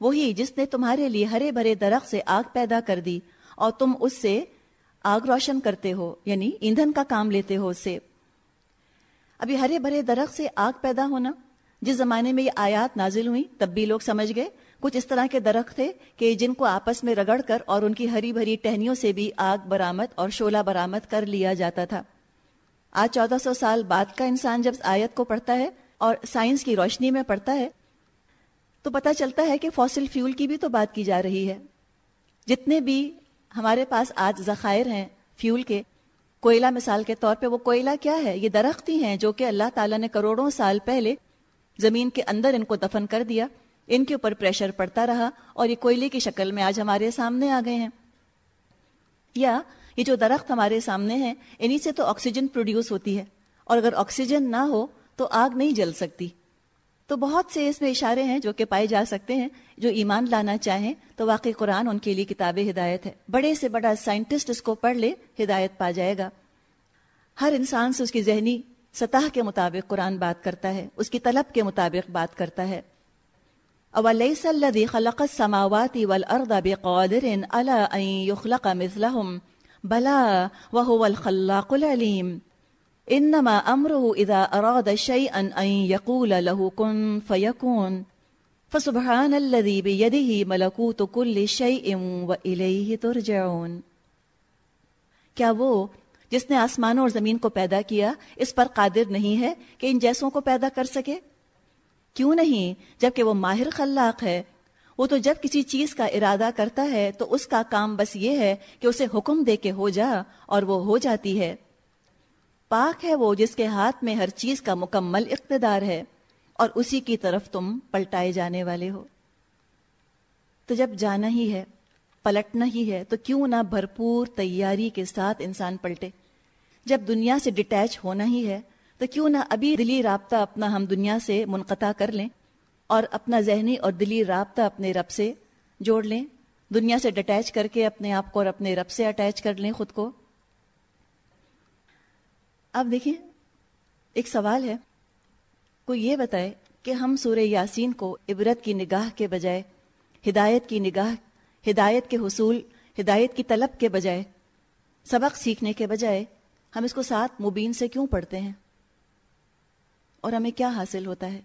وہی جس نے تمہارے لیے ہرے بھرے درخت سے آگ پیدا کر دی اور تم اس سے آگ روشن کرتے ہو یعنی ایندھن کا کام لیتے ہو اس سے۔ ابھی ہرے بھرے درخت سے آگ پیدا ہونا، جس زمانے میں یہ آیات نازل ہوئی تب بھی لوگ سمجھ گئے۔ کچھ اس طرح کے درخت تھے کہ جن کو آپس میں رگڑ کر اور ان کی ہری بھری ٹہنیوں سے بھی آگ برامت اور شولہ برامت کر لیا جاتا تھا۔ آج چودہ سو سال بعد کا انسان جب آیت کو پڑھتا ہے اور سائنس کی روشنی میں پڑھتا ہے، تو پتہ چلتا ہے کہ فاسل فیول کی بھی تو بات کی جا رہی ہے۔ جتنے بھی ہمارے پاس آج ذخائر ہیں فیول کے، کوئلہ مثال کے طور پہ وہ کوئلہ کیا ہے؟ یہ درخت ہی ہیں جو کہ اللہ تعالیٰ نے کروڑوں سال پہلے زمین کے اندر ان کو دفن کر دیا، ان کے اوپر پریشر پڑتا رہا اور یہ کوئلے کی شکل میں آج ہمارے سامنے آ گئے ہیں۔ یا یہ جو درخت ہمارے سامنے ہیں، انہی سے تو آکسیجن پروڈیوس ہوتی ہے۔ اور اگر آکسیجن نہ ہو، تو آگ نہیں جل سکتی۔ تو بہت سے اس میں اشارے ہیں جو کہ پائے جا سکتے ہیں۔ جو ایمان لانا چاہیں، تو واقعی قرآن ان کے لیے کتاب ہدایت ہے۔ بڑے سے بڑا سائنٹسٹ اس کو پڑھ لے، ہدایت پا جائے گا۔ ہر انسان سے اس کی ذہنی سطح کے مطابق قرآن بات کرتا ہے، اس کی طلب کے مطابق بات کرتا ہے۔ اوليس الذي خلق السماوات والارض بقادر على ان يخلق مثلهم بلا وهو الخلاق العليم. انما امره اذا اراد شيئا ان يقول له كن فيكون. فسبحان الذي بيده ملكوت كل شيء واليه ترجعون. کیا وہ جس نے آسمانوں اور زمین کو پیدا کیا اس پر قادر نہیں ہے کہ ان جیسوں کو پیدا کر سکے؟ کیوں نہیں؟ جبکہ وہ ماہر خلاق ہے وہ تو جب کسی چیز کا ارادہ کرتا ہے تو اس کا کام بس یہ ہے کہ اسے حکم دے کے ہو جا اور وہ ہو جاتی ہے۔ پاک ہے وہ جس کے ہاتھ میں ہر چیز کا مکمل اقتدار ہے اور اسی کی طرف تم پلٹائے جانے والے ہو۔ تو جب جانا ہی ہے، پلٹنا ہی ہے، تو کیوں نہ بھرپور تیاری کے ساتھ انسان پلٹے۔ جب دنیا سے ڈٹیچ ہونا ہی ہے، تو کیوں نہ ابھی دلی رابطہ اپنا ہم دنیا سے منقطع کر لیں۔ اور اپنا ذہنی اور دلی رابطہ اپنے رب سے جوڑ لیں۔ دنیا سے ڈٹیچ کر کے اپنے آپ کو اور اپنے رب سے اٹیچ کر لیں خود کو۔ اب دیکھیں، ایک سوال ہے۔ کوئی یہ بتائے کہ ہم سورہ یاسین کو عبرت کی نگاہ کے بجائے، ہدایت کی نگاہ، ہدایت کے حصول، ہدایت کی طلب کے بجائے، سبق سیکھنے کے بجائے ہم اس کو ساتھ مبین سے کیوں پڑھتے ہیں؟ اور ہمیں کیا حاصل ہوتا ہے؟